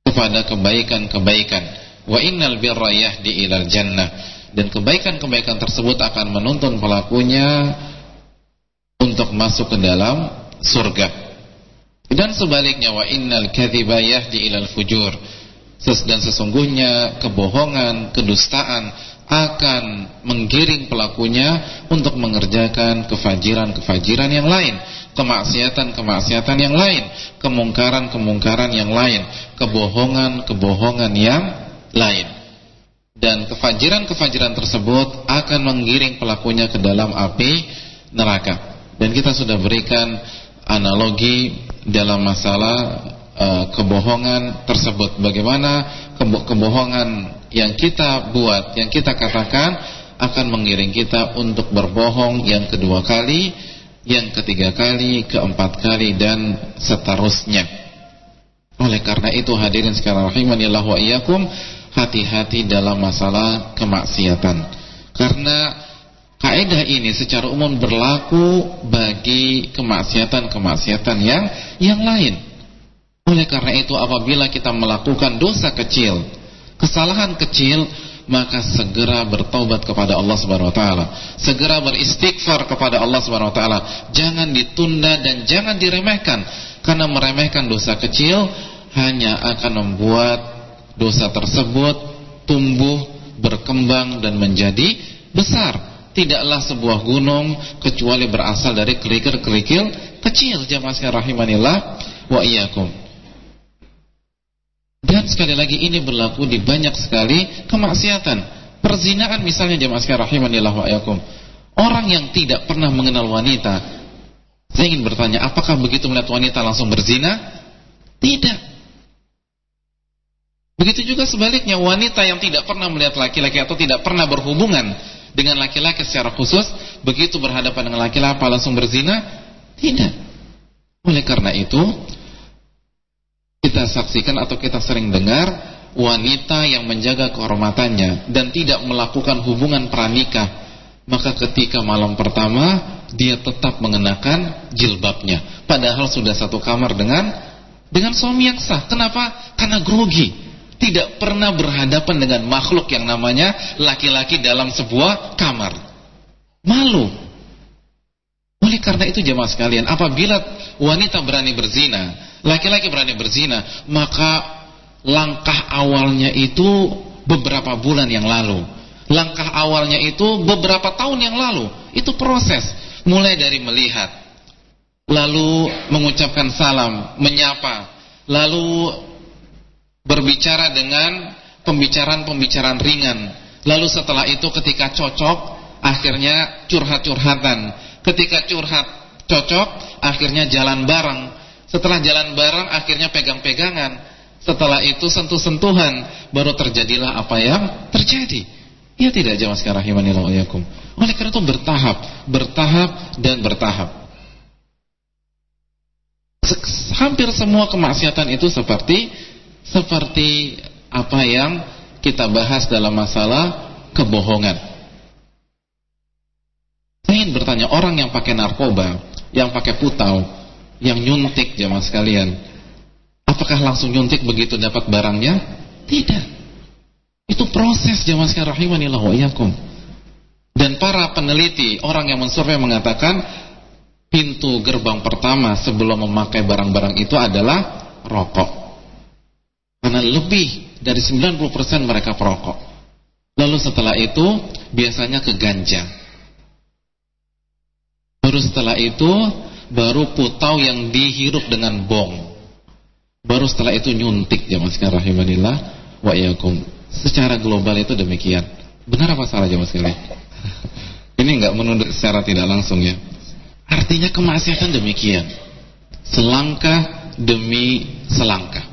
kepada kebaikan-kebaikan. Wa innal birra yahdi ilal jannah dan kebaikan-kebaikan tersebut akan menuntun pelakunya untuk masuk ke dalam surga. Dan sebaliknya wa innal kadhiba yahdi ilal fujur dan sesungguhnya kebohongan, kedustaan akan menggiring pelakunya untuk mengerjakan kefajiran-kefajiran yang lain, kemaksiatan-kemaksiatan yang lain, kemungkaran-kemungkaran yang lain, kebohongan-kebohongan yang lain. Dan kefajiran-kefajiran tersebut akan menggiring pelakunya ke dalam api neraka. Dan kita sudah berikan analogi dalam masalah uh, kebohongan tersebut. Bagaimana kebo kebohongan yang kita buat, yang kita katakan akan mengiring kita untuk berbohong yang kedua kali, yang ketiga kali, keempat kali dan seterusnya. Oleh karena itu hadirin sekalian rahimanillah wa iyyakum, hati-hati dalam masalah kemaksiatan. Karena kaidah ini secara umum berlaku bagi kemaksiatan-kemaksiatan yang yang lain. Oleh karena itu apabila kita melakukan dosa kecil, kesalahan kecil, maka segera bertobat kepada Allah Subhanahu wa taala. Segera beristighfar kepada Allah Subhanahu wa taala. Jangan ditunda dan jangan diremehkan karena meremehkan dosa kecil hanya akan membuat dosa tersebut tumbuh, berkembang dan menjadi besar. Tidaklah sebuah gunung kecuali berasal dari kerikil-kerikil kecil. Jamaah sekalian rahimanillah wa iyyakum. Dan sekali lagi ini berlaku di banyak sekali kemaksiatan. Perzinaan misalnya jemaah sekalian rahimanillah wa iyyakum. Orang yang tidak pernah mengenal wanita, saya ingin bertanya, apakah begitu melihat wanita langsung berzina? Tidak. Begitu juga sebaliknya, wanita yang tidak pernah melihat laki-laki atau tidak pernah berhubungan dengan laki-laki secara khusus, begitu berhadapan dengan laki-laki langsung berzina? Tidak. Oleh karena itu, kita saksikan atau kita sering dengar wanita yang menjaga kehormatannya dan tidak melakukan hubungan pranikah, maka ketika malam pertama dia tetap mengenakan jilbabnya, padahal sudah satu kamar dengan dengan suami yang sah. Kenapa? Karena grogi tidak pernah berhadapan dengan makhluk yang namanya laki-laki dalam sebuah kamar. Malu. Oleh karena itu jemaah sekalian, apabila wanita berani berzina, laki-laki berani berzina, maka langkah awalnya itu beberapa bulan yang lalu. Langkah awalnya itu beberapa tahun yang lalu. Itu proses. Mulai dari melihat, lalu mengucapkan salam, menyapa, lalu berbicara dengan pembicaraan-pembicaraan ringan. Lalu setelah itu ketika cocok, akhirnya curhat-curhatan. Ketika curhat cocok, akhirnya jalan bareng. Setelah jalan bareng, akhirnya pegang-pegangan. Setelah itu sentuh-sentuhan, baru terjadilah apa yang terjadi. Ya tidak jamaah sekarang rahimanillah wa Oleh karena itu bertahap, bertahap dan bertahap. Hampir semua kemaksiatan itu seperti seperti apa yang kita bahas dalam masalah kebohongan. Saya ingin bertanya, orang yang pakai narkoba, yang pakai putau, yang nyuntik jamaah sekalian, apakah langsung nyuntik begitu dapat barangnya? Tidak. Itu proses jamaah sekalian rahimanillah wa iyakum. Dan para peneliti, orang yang mensurvei mengatakan pintu gerbang pertama sebelum memakai barang-barang itu adalah rokok. Karena lebih dari 90% mereka perokok. Lalu setelah itu biasanya ke ganja. Baru setelah itu baru putau yang dihirup dengan bong. Baru setelah itu nyuntik jamaah sekalian rahimanillah wa iyyakum. Secara global itu demikian. Benar apa salah jamaah sekalian? Ini enggak menunduk secara tidak langsung ya. Artinya kemaksiatan demikian. Selangkah demi selangkah.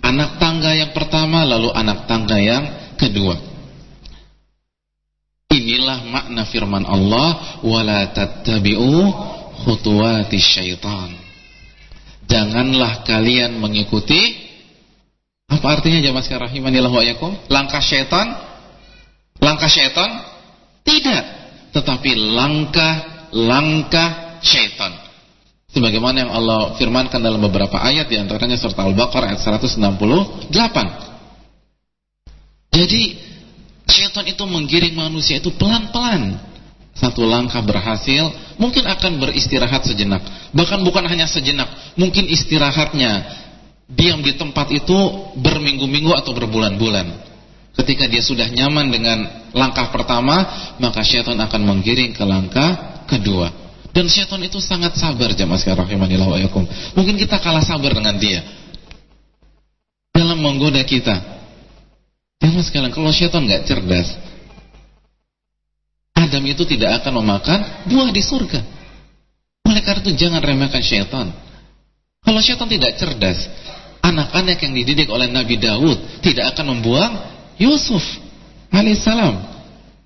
Anak tangga yang pertama lalu anak tangga yang kedua. Inilah makna firman Allah wala tattabi'u khutuwati syaitan. Janganlah kalian mengikuti apa artinya jamaah sekalian rahimanillah wa yakum? Langkah syaitan? Langkah syaitan? Tidak, tetapi langkah-langkah syaitan sebagaimana yang Allah firmankan dalam beberapa ayat di antaranya surat Al-Baqarah ayat 168. Jadi syaitan itu menggiring manusia itu pelan-pelan. Satu langkah berhasil, mungkin akan beristirahat sejenak. Bahkan bukan hanya sejenak, mungkin istirahatnya diam di tempat itu berminggu-minggu atau berbulan-bulan. Ketika dia sudah nyaman dengan langkah pertama, maka syaitan akan menggiring ke langkah kedua. Dan syaitan itu sangat sabar yakum. Mungkin kita kalah sabar dengan dia. Dalam menggoda kita. Jamaah sekalian, kalau syaitan nggak cerdas, Adam itu tidak akan memakan buah di surga. Oleh karena itu jangan remehkan syaitan. Kalau syaitan tidak cerdas, anak-anak yang dididik oleh Nabi Daud tidak akan membuang Yusuf alaihissalam.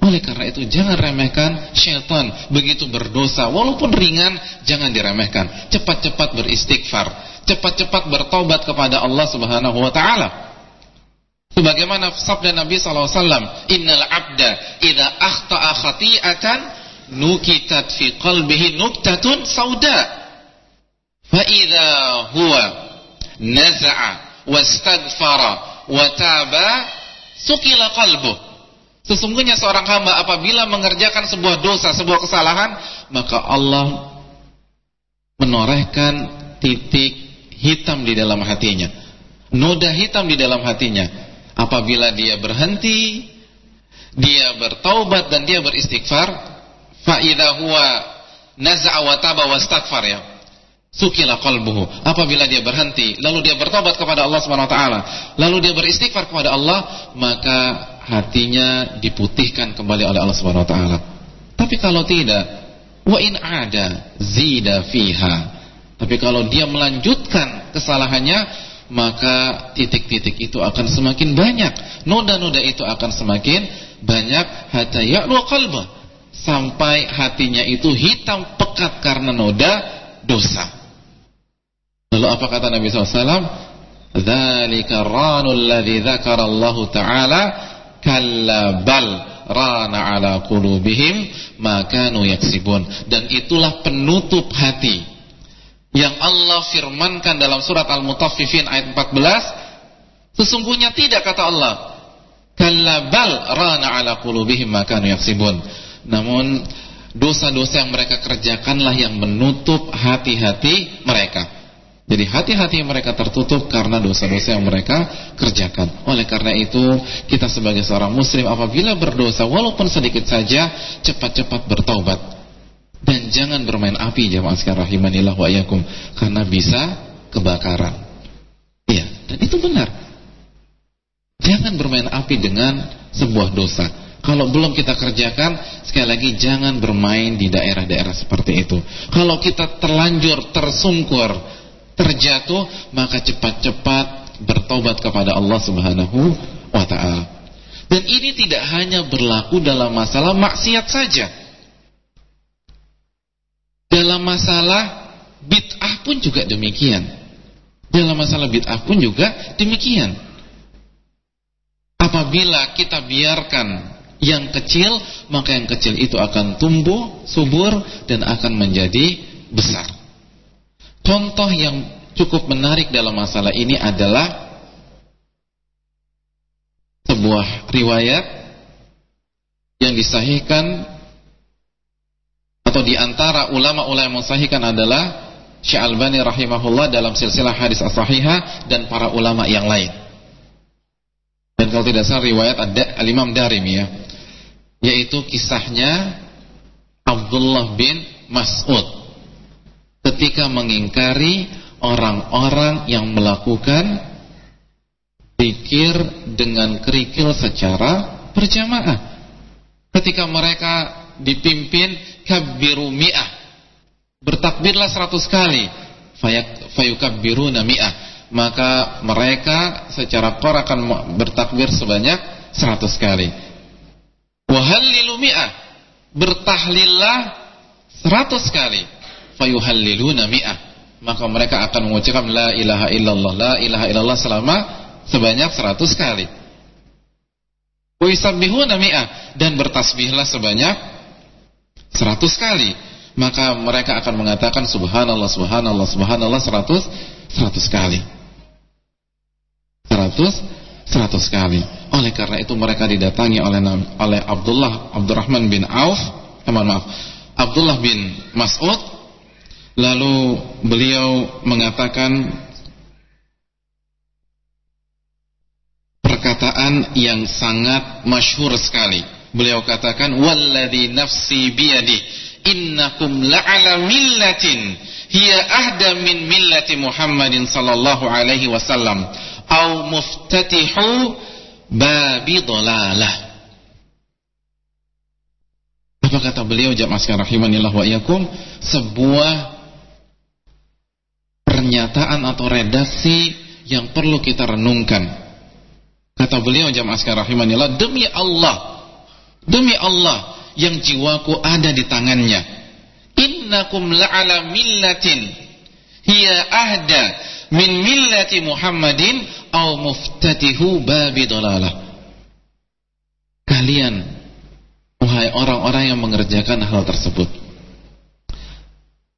Oleh karena itu jangan remehkan syaitan begitu berdosa walaupun ringan jangan diremehkan. Cepat-cepat beristighfar, cepat-cepat bertobat kepada Allah Subhanahu wa taala. Sebagaimana sabda Nabi wasallam, "Innal 'abda idza akhta'a khati'atan nukitat fi qalbihi nuktatun sauda." Fa idza huwa naza'a wastaghfara wa taba sukila qalbuhu Sesungguhnya seorang hamba apabila mengerjakan sebuah dosa, sebuah kesalahan, maka Allah menorehkan titik hitam di dalam hatinya. Noda hitam di dalam hatinya. Apabila dia berhenti, dia bertaubat dan dia beristighfar, fa idza huwa naza'a wa taba ya. Sukila qalbuhu. Apabila dia berhenti, lalu dia bertobat kepada Allah Subhanahu wa taala, lalu dia beristighfar kepada Allah, maka hatinya diputihkan kembali oleh Allah Subhanahu wa taala. Tapi kalau tidak, wa in ada zida fiha. Tapi kalau dia melanjutkan kesalahannya, maka titik-titik itu akan semakin banyak. Noda-noda itu akan semakin banyak hatta ya'lu qalba sampai hatinya itu hitam pekat karena noda dosa. Lalu apa kata Nabi SAW? Dzalika ranul ladzi dzakara Allah Ta'ala kalla bal rana ala qulubihim ma kanu yaksibun dan itulah penutup hati yang Allah firmankan dalam surat Al-Mutaffifin ayat 14 sesungguhnya tidak kata Allah kalla bal rana ala qulubihim ma kanu yaksibun namun dosa-dosa yang mereka kerjakanlah yang menutup hati-hati mereka jadi hati-hati mereka tertutup karena dosa-dosa yang mereka kerjakan. Oleh karena itu, kita sebagai seorang muslim apabila berdosa walaupun sedikit saja, cepat-cepat bertaubat. Dan jangan bermain api jamaah sekalian rahimanillah wa yakum karena bisa kebakaran. Iya, dan itu benar. Jangan bermain api dengan sebuah dosa. Kalau belum kita kerjakan, sekali lagi jangan bermain di daerah-daerah seperti itu. Kalau kita terlanjur tersungkur terjatuh maka cepat-cepat bertobat kepada Allah Subhanahu wa taala. Dan ini tidak hanya berlaku dalam masalah maksiat saja. Dalam masalah bid'ah pun juga demikian. Dalam masalah bid'ah pun juga demikian. Apabila kita biarkan yang kecil, maka yang kecil itu akan tumbuh, subur dan akan menjadi besar. Contoh yang cukup menarik dalam masalah ini adalah sebuah riwayat yang disahihkan atau di antara ulama-ulama yang mensahihkan adalah Syekh Albani rahimahullah dalam silsilah hadis as-sahihah dan para ulama yang lain. Dan kalau tidak salah riwayat ada Al-Imam Darimi ya. Yaitu kisahnya Abdullah bin Mas'ud ketika mengingkari orang-orang yang melakukan pikir dengan kerikil secara berjamaah. Ketika mereka dipimpin kabbiru mi'ah. Bertakbirlah seratus kali. Fayukabbiruna mi'ah. Maka mereka secara kor akan bertakbir sebanyak seratus kali. Wahallilu mi'ah. Bertahlillah seratus kali fayuhalliluna mi'ah maka mereka akan mengucapkan la ilaha illallah la ilaha illallah selama sebanyak 100 kali wa yusabbihuna mi'ah dan bertasbihlah sebanyak 100 kali. Maka mereka akan mengatakan subhanallah subhanallah subhanallah 100 100 kali. 100 100 kali. Oleh karena itu mereka didatangi oleh oleh Abdullah Abdurrahman bin Auf, eh, maaf, Abdullah bin Mas'ud. Lalu beliau mengatakan perkataan yang sangat masyhur sekali. Beliau katakan walladzi nafsi biyadi innakum la'ala millatin hiya ahda min millati Muhammadin sallallahu alaihi wasallam au muftatihu babi dhalalah. Apa kata beliau jamaah sekalian rahimanillah wa iyyakum sebuah pernyataan atau redaksi yang perlu kita renungkan. Kata beliau jamaah sekalian rahimanillah, demi Allah, demi Allah yang jiwaku ada di tangannya. Innakum la'ala millatin hiya ahda min millati Muhammadin au muftatihu babi dolalah. Kalian wahai orang-orang yang mengerjakan hal tersebut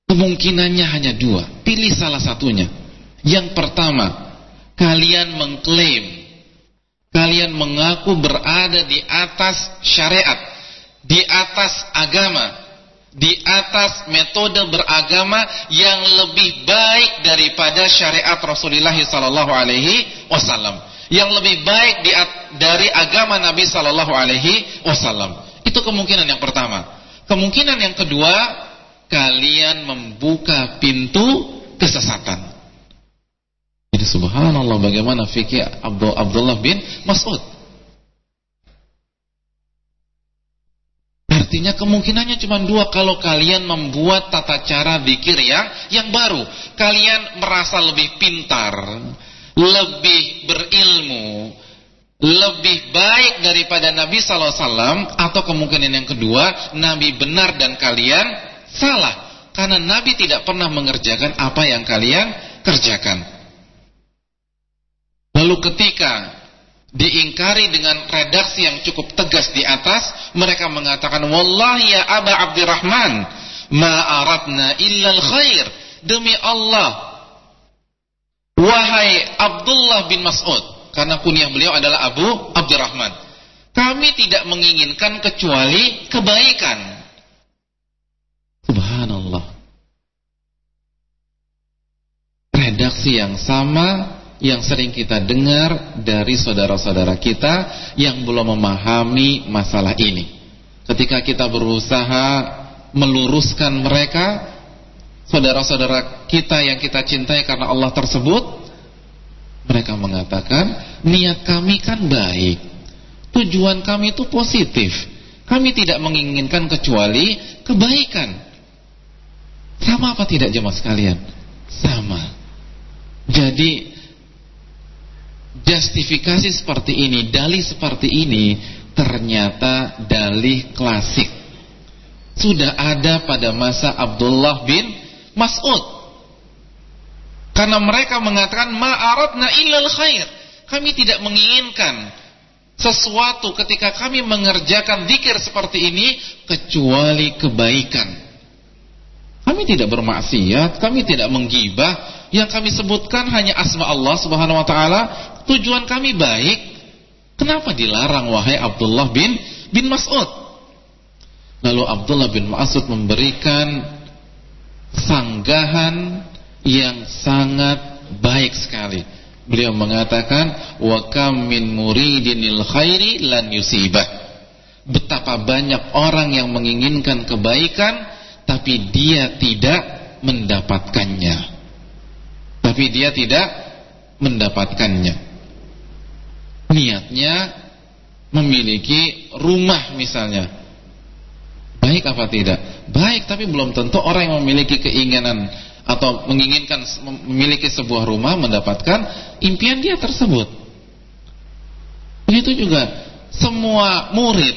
Kemungkinannya hanya dua. Pilih salah satunya. Yang pertama, kalian mengklaim Kalian mengaku berada di atas syariat, di atas agama, di atas metode beragama yang lebih baik daripada syariat Rasulullah wasallam. Yang lebih baik di, dari agama Nabi wasallam. Itu kemungkinan yang pertama. Kemungkinan yang kedua, kalian membuka pintu kesesatan. Jadi subhanallah bagaimana fikih Abdullah bin Mas'ud. Artinya kemungkinannya cuma dua kalau kalian membuat tata cara zikir yang yang baru. Kalian merasa lebih pintar, lebih berilmu, lebih baik daripada Nabi sallallahu alaihi wasallam atau kemungkinan yang kedua Nabi benar dan kalian salah karena Nabi tidak pernah mengerjakan apa yang kalian kerjakan. Lalu ketika diingkari dengan redaksi yang cukup tegas di atas, mereka mengatakan, "Wallahi ya Aba Abdurrahman, ma illa khair." Demi Allah, wahai Abdullah bin Mas'ud, karena kunyah beliau adalah Abu Abdurrahman. Kami tidak menginginkan kecuali kebaikan. Subhanallah. Redaksi yang sama yang sering kita dengar dari saudara-saudara kita yang belum memahami masalah ini. Ketika kita berusaha meluruskan mereka, saudara-saudara kita yang kita cintai karena Allah tersebut, mereka mengatakan, niat kami kan baik. Tujuan kami itu positif. Kami tidak menginginkan kecuali kebaikan. Sama apa tidak jemaah sekalian? Sama. Jadi justifikasi seperti ini, dalih seperti ini ternyata dalih klasik. Sudah ada pada masa Abdullah bin Mas'ud. Karena mereka mengatakan ma'aradna illal khair. Kami tidak menginginkan sesuatu ketika kami mengerjakan zikir seperti ini kecuali kebaikan. Kami tidak bermaksiat, kami tidak menggibah, yang kami sebutkan hanya asma Allah Subhanahu wa taala tujuan kami baik, kenapa dilarang wahai Abdullah bin bin Mas'ud? Lalu Abdullah bin Mas'ud memberikan sanggahan yang sangat baik sekali. Beliau mengatakan, "Wa kam min muridinil khairi lan yusibah." Betapa banyak orang yang menginginkan kebaikan tapi dia tidak mendapatkannya. Tapi dia tidak mendapatkannya. Niatnya memiliki rumah misalnya. Baik apa tidak? Baik tapi belum tentu orang yang memiliki keinginan atau menginginkan memiliki sebuah rumah mendapatkan impian dia tersebut. Begitu juga semua murid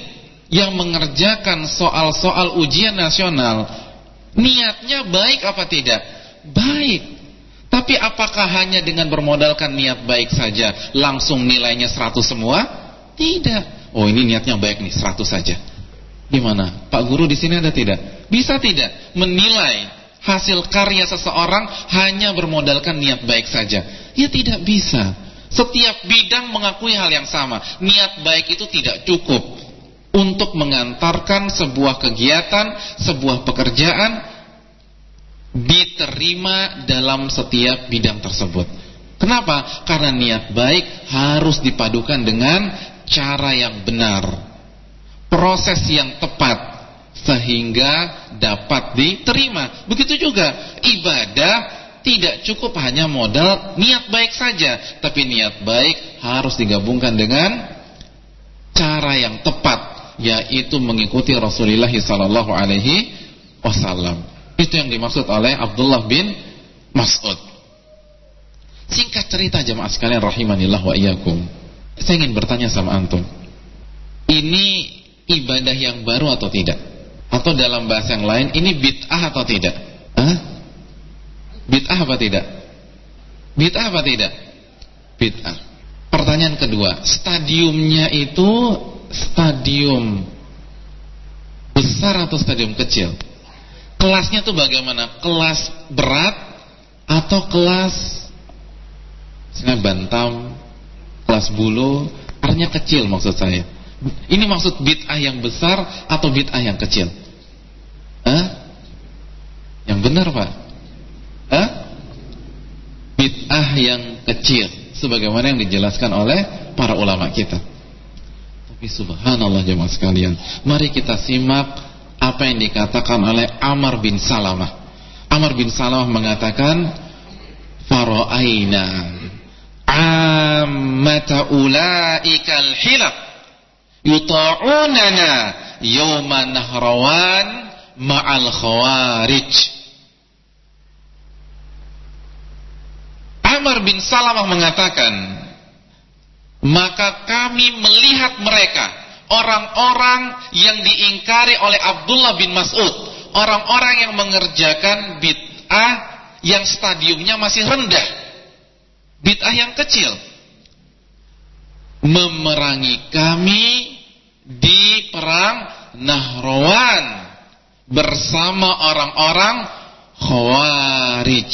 yang mengerjakan soal-soal ujian nasional niatnya baik apa tidak? Baik tapi apakah hanya dengan bermodalkan niat baik saja langsung nilainya 100 semua? Tidak. Oh ini niatnya baik nih 100 saja. Gimana? Pak guru di sini ada tidak? Bisa tidak menilai hasil karya seseorang hanya bermodalkan niat baik saja? Ya tidak bisa. Setiap bidang mengakui hal yang sama. Niat baik itu tidak cukup untuk mengantarkan sebuah kegiatan, sebuah pekerjaan diterima dalam setiap bidang tersebut. Kenapa? Karena niat baik harus dipadukan dengan cara yang benar, proses yang tepat sehingga dapat diterima. Begitu juga ibadah tidak cukup hanya modal niat baik saja, tapi niat baik harus digabungkan dengan cara yang tepat, yaitu mengikuti Rasulullah sallallahu. Itu yang dimaksud oleh Abdullah bin Mas'ud. Singkat cerita jemaah sekalian rahimanillah wa iyyakum. Saya ingin bertanya sama antum. Ini ibadah yang baru atau tidak? Atau dalam bahasa yang lain ini bid'ah atau tidak? Hah? Bid'ah apa tidak? Bid'ah apa tidak? Bid'ah. Pertanyaan kedua, stadiumnya itu stadium besar atau stadium kecil? Kelasnya tuh bagaimana? Kelas berat atau kelas misalnya bantam, kelas bulu Artinya kecil maksud saya. Ini maksud bid'ah yang besar atau bid'ah yang kecil? Hah? Yang benar Pak? Hah? Bid'ah yang kecil sebagaimana yang dijelaskan oleh para ulama kita. Tapi subhanallah jemaah sekalian, mari kita simak apa yang dikatakan oleh Amr bin Salamah. Amr bin Salamah mengatakan, "Fara'aina ammata ulaikal hilaf yuta'unana yawma nahrawan ma'al khawarij." Amr bin Salamah mengatakan, maka kami melihat mereka orang-orang yang diingkari oleh Abdullah bin Mas'ud, orang-orang yang mengerjakan bid'ah yang stadiumnya masih rendah, bid'ah yang kecil, memerangi kami di perang Nahrawan bersama orang-orang Khawarij.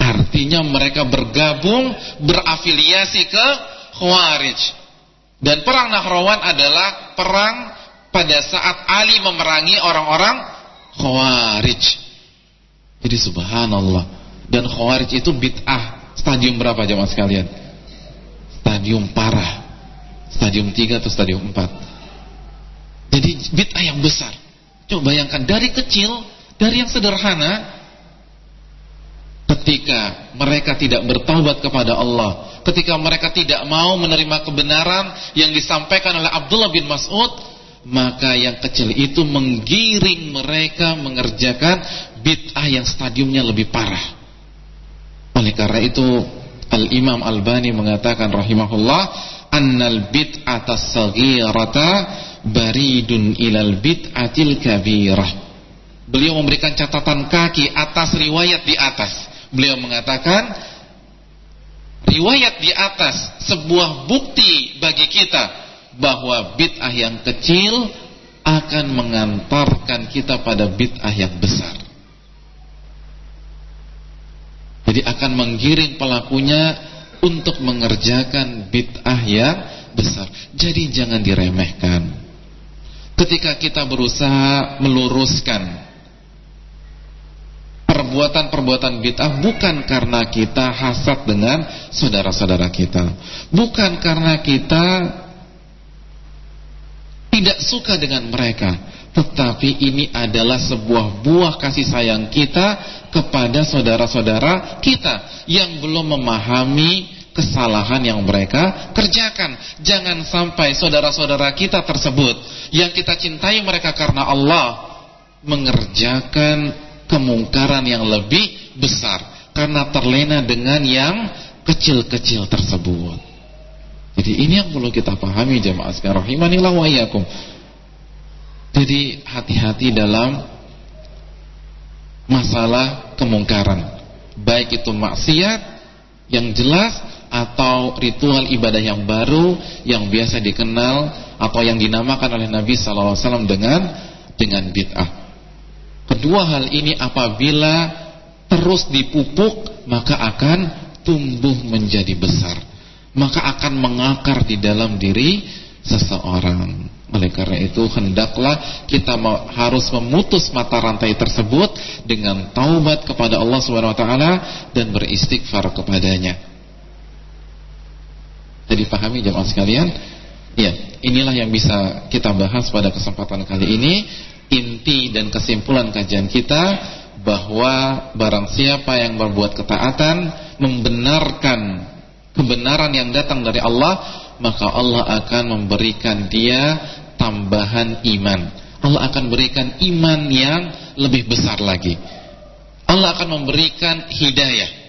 Artinya mereka bergabung, berafiliasi ke Khawarij. Dan perang Nahrawan adalah perang pada saat Ali memerangi orang-orang Khawarij. Jadi subhanallah. Dan Khawarij itu bid'ah. Stadium berapa jemaah sekalian? Stadium parah. Stadium 3 atau stadium 4. Jadi bid'ah yang besar. Coba bayangkan dari kecil, dari yang sederhana ketika mereka tidak bertaubat kepada Allah, ketika mereka tidak mau menerima kebenaran yang disampaikan oleh Abdullah bin Mas'ud, maka yang kecil itu menggiring mereka mengerjakan bid'ah yang stadiumnya lebih parah. Oleh karena itu Al-Imam Al-Bani mengatakan rahimahullah, annal bid'ata saghirata baridun ilal bid'atil kabirah. Beliau memberikan catatan kaki atas riwayat di atas Beliau mengatakan riwayat di atas sebuah bukti bagi kita bahwa bid'ah yang kecil akan mengantarkan kita pada bid'ah yang besar. Jadi akan menggiring pelakunya untuk mengerjakan bid'ah yang besar. Jadi jangan diremehkan. Ketika kita berusaha meluruskan perbuatan-perbuatan bid'ah bukan karena kita hasad dengan saudara-saudara kita. Bukan karena kita tidak suka dengan mereka. Tetapi ini adalah sebuah buah kasih sayang kita kepada saudara-saudara kita yang belum memahami kesalahan yang mereka kerjakan. Jangan sampai saudara-saudara kita tersebut yang kita cintai mereka karena Allah mengerjakan kemungkaran yang lebih besar karena terlena dengan yang kecil-kecil tersebut. Jadi ini yang perlu kita pahami jemaah sekalian rahimanillah wa iyyakum. Jadi hati-hati dalam masalah kemungkaran. Baik itu maksiat yang jelas atau ritual ibadah yang baru yang biasa dikenal atau yang dinamakan oleh Nabi sallallahu alaihi wasallam dengan dengan bid'ah. Kedua hal ini apabila terus dipupuk maka akan tumbuh menjadi besar. Maka akan mengakar di dalam diri seseorang. Oleh karena itu hendaklah kita harus memutus mata rantai tersebut dengan taubat kepada Allah taala dan beristighfar kepadanya. Jadi pahami jemaah sekalian? Ya, inilah yang bisa kita bahas pada kesempatan kali ini inti dan kesimpulan kajian kita bahwa barang siapa yang berbuat ketaatan membenarkan kebenaran yang datang dari Allah maka Allah akan memberikan dia tambahan iman. Allah akan berikan iman yang lebih besar lagi. Allah akan memberikan hidayah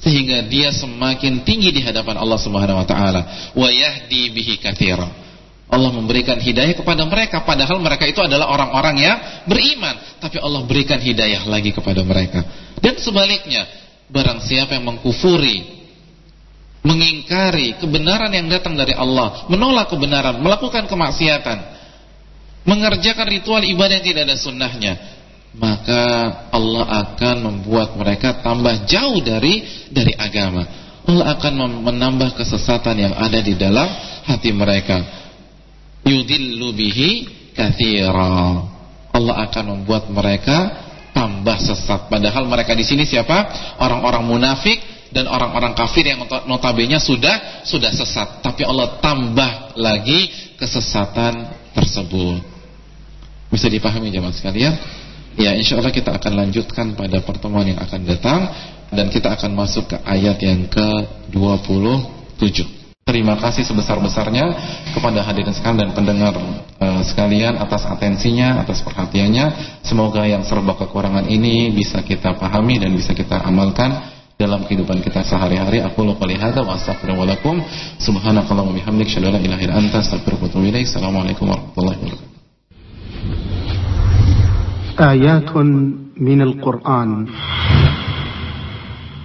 sehingga dia semakin tinggi di hadapan Allah Subhanahu wa taala. Wa yahdi bihi katsira Allah memberikan hidayah kepada mereka padahal mereka itu adalah orang-orang yang beriman. Tapi Allah berikan hidayah lagi kepada mereka. Dan sebaliknya barang siapa yang mengkufuri mengingkari kebenaran yang datang dari Allah menolak kebenaran melakukan kemaksiatan mengerjakan ritual ibadah yang tidak ada sunnahnya maka Allah akan membuat mereka tambah jauh dari dari agama. Allah akan menambah kesesatan yang ada di dalam hati mereka. Yudillu bihi kathira. Allah akan membuat mereka tambah sesat. Padahal mereka di sini siapa? Orang-orang munafik dan orang-orang kafir yang notabene sudah sudah sesat. Tapi Allah tambah lagi kesesatan tersebut. Bisa dipahami jemaah sekalian? Ya, insya Allah kita akan lanjutkan pada pertemuan yang akan datang dan kita akan masuk ke ayat yang ke-27. Terima kasih sebesar-besarnya kepada hadirin sekalian dan pendengar eh, sekalian atas atensinya, atas perhatiannya. Semoga yang serba kekurangan ini bisa kita pahami dan bisa kita amalkan dalam kehidupan kita sehari-hari. Aku lupa lihat. wa astaghfirullah lakum. Subhanakallahumma bihamdik syada la anta. Assalamualaikum warahmatullahi wabarakatuh. Ayatun minal Qur'an.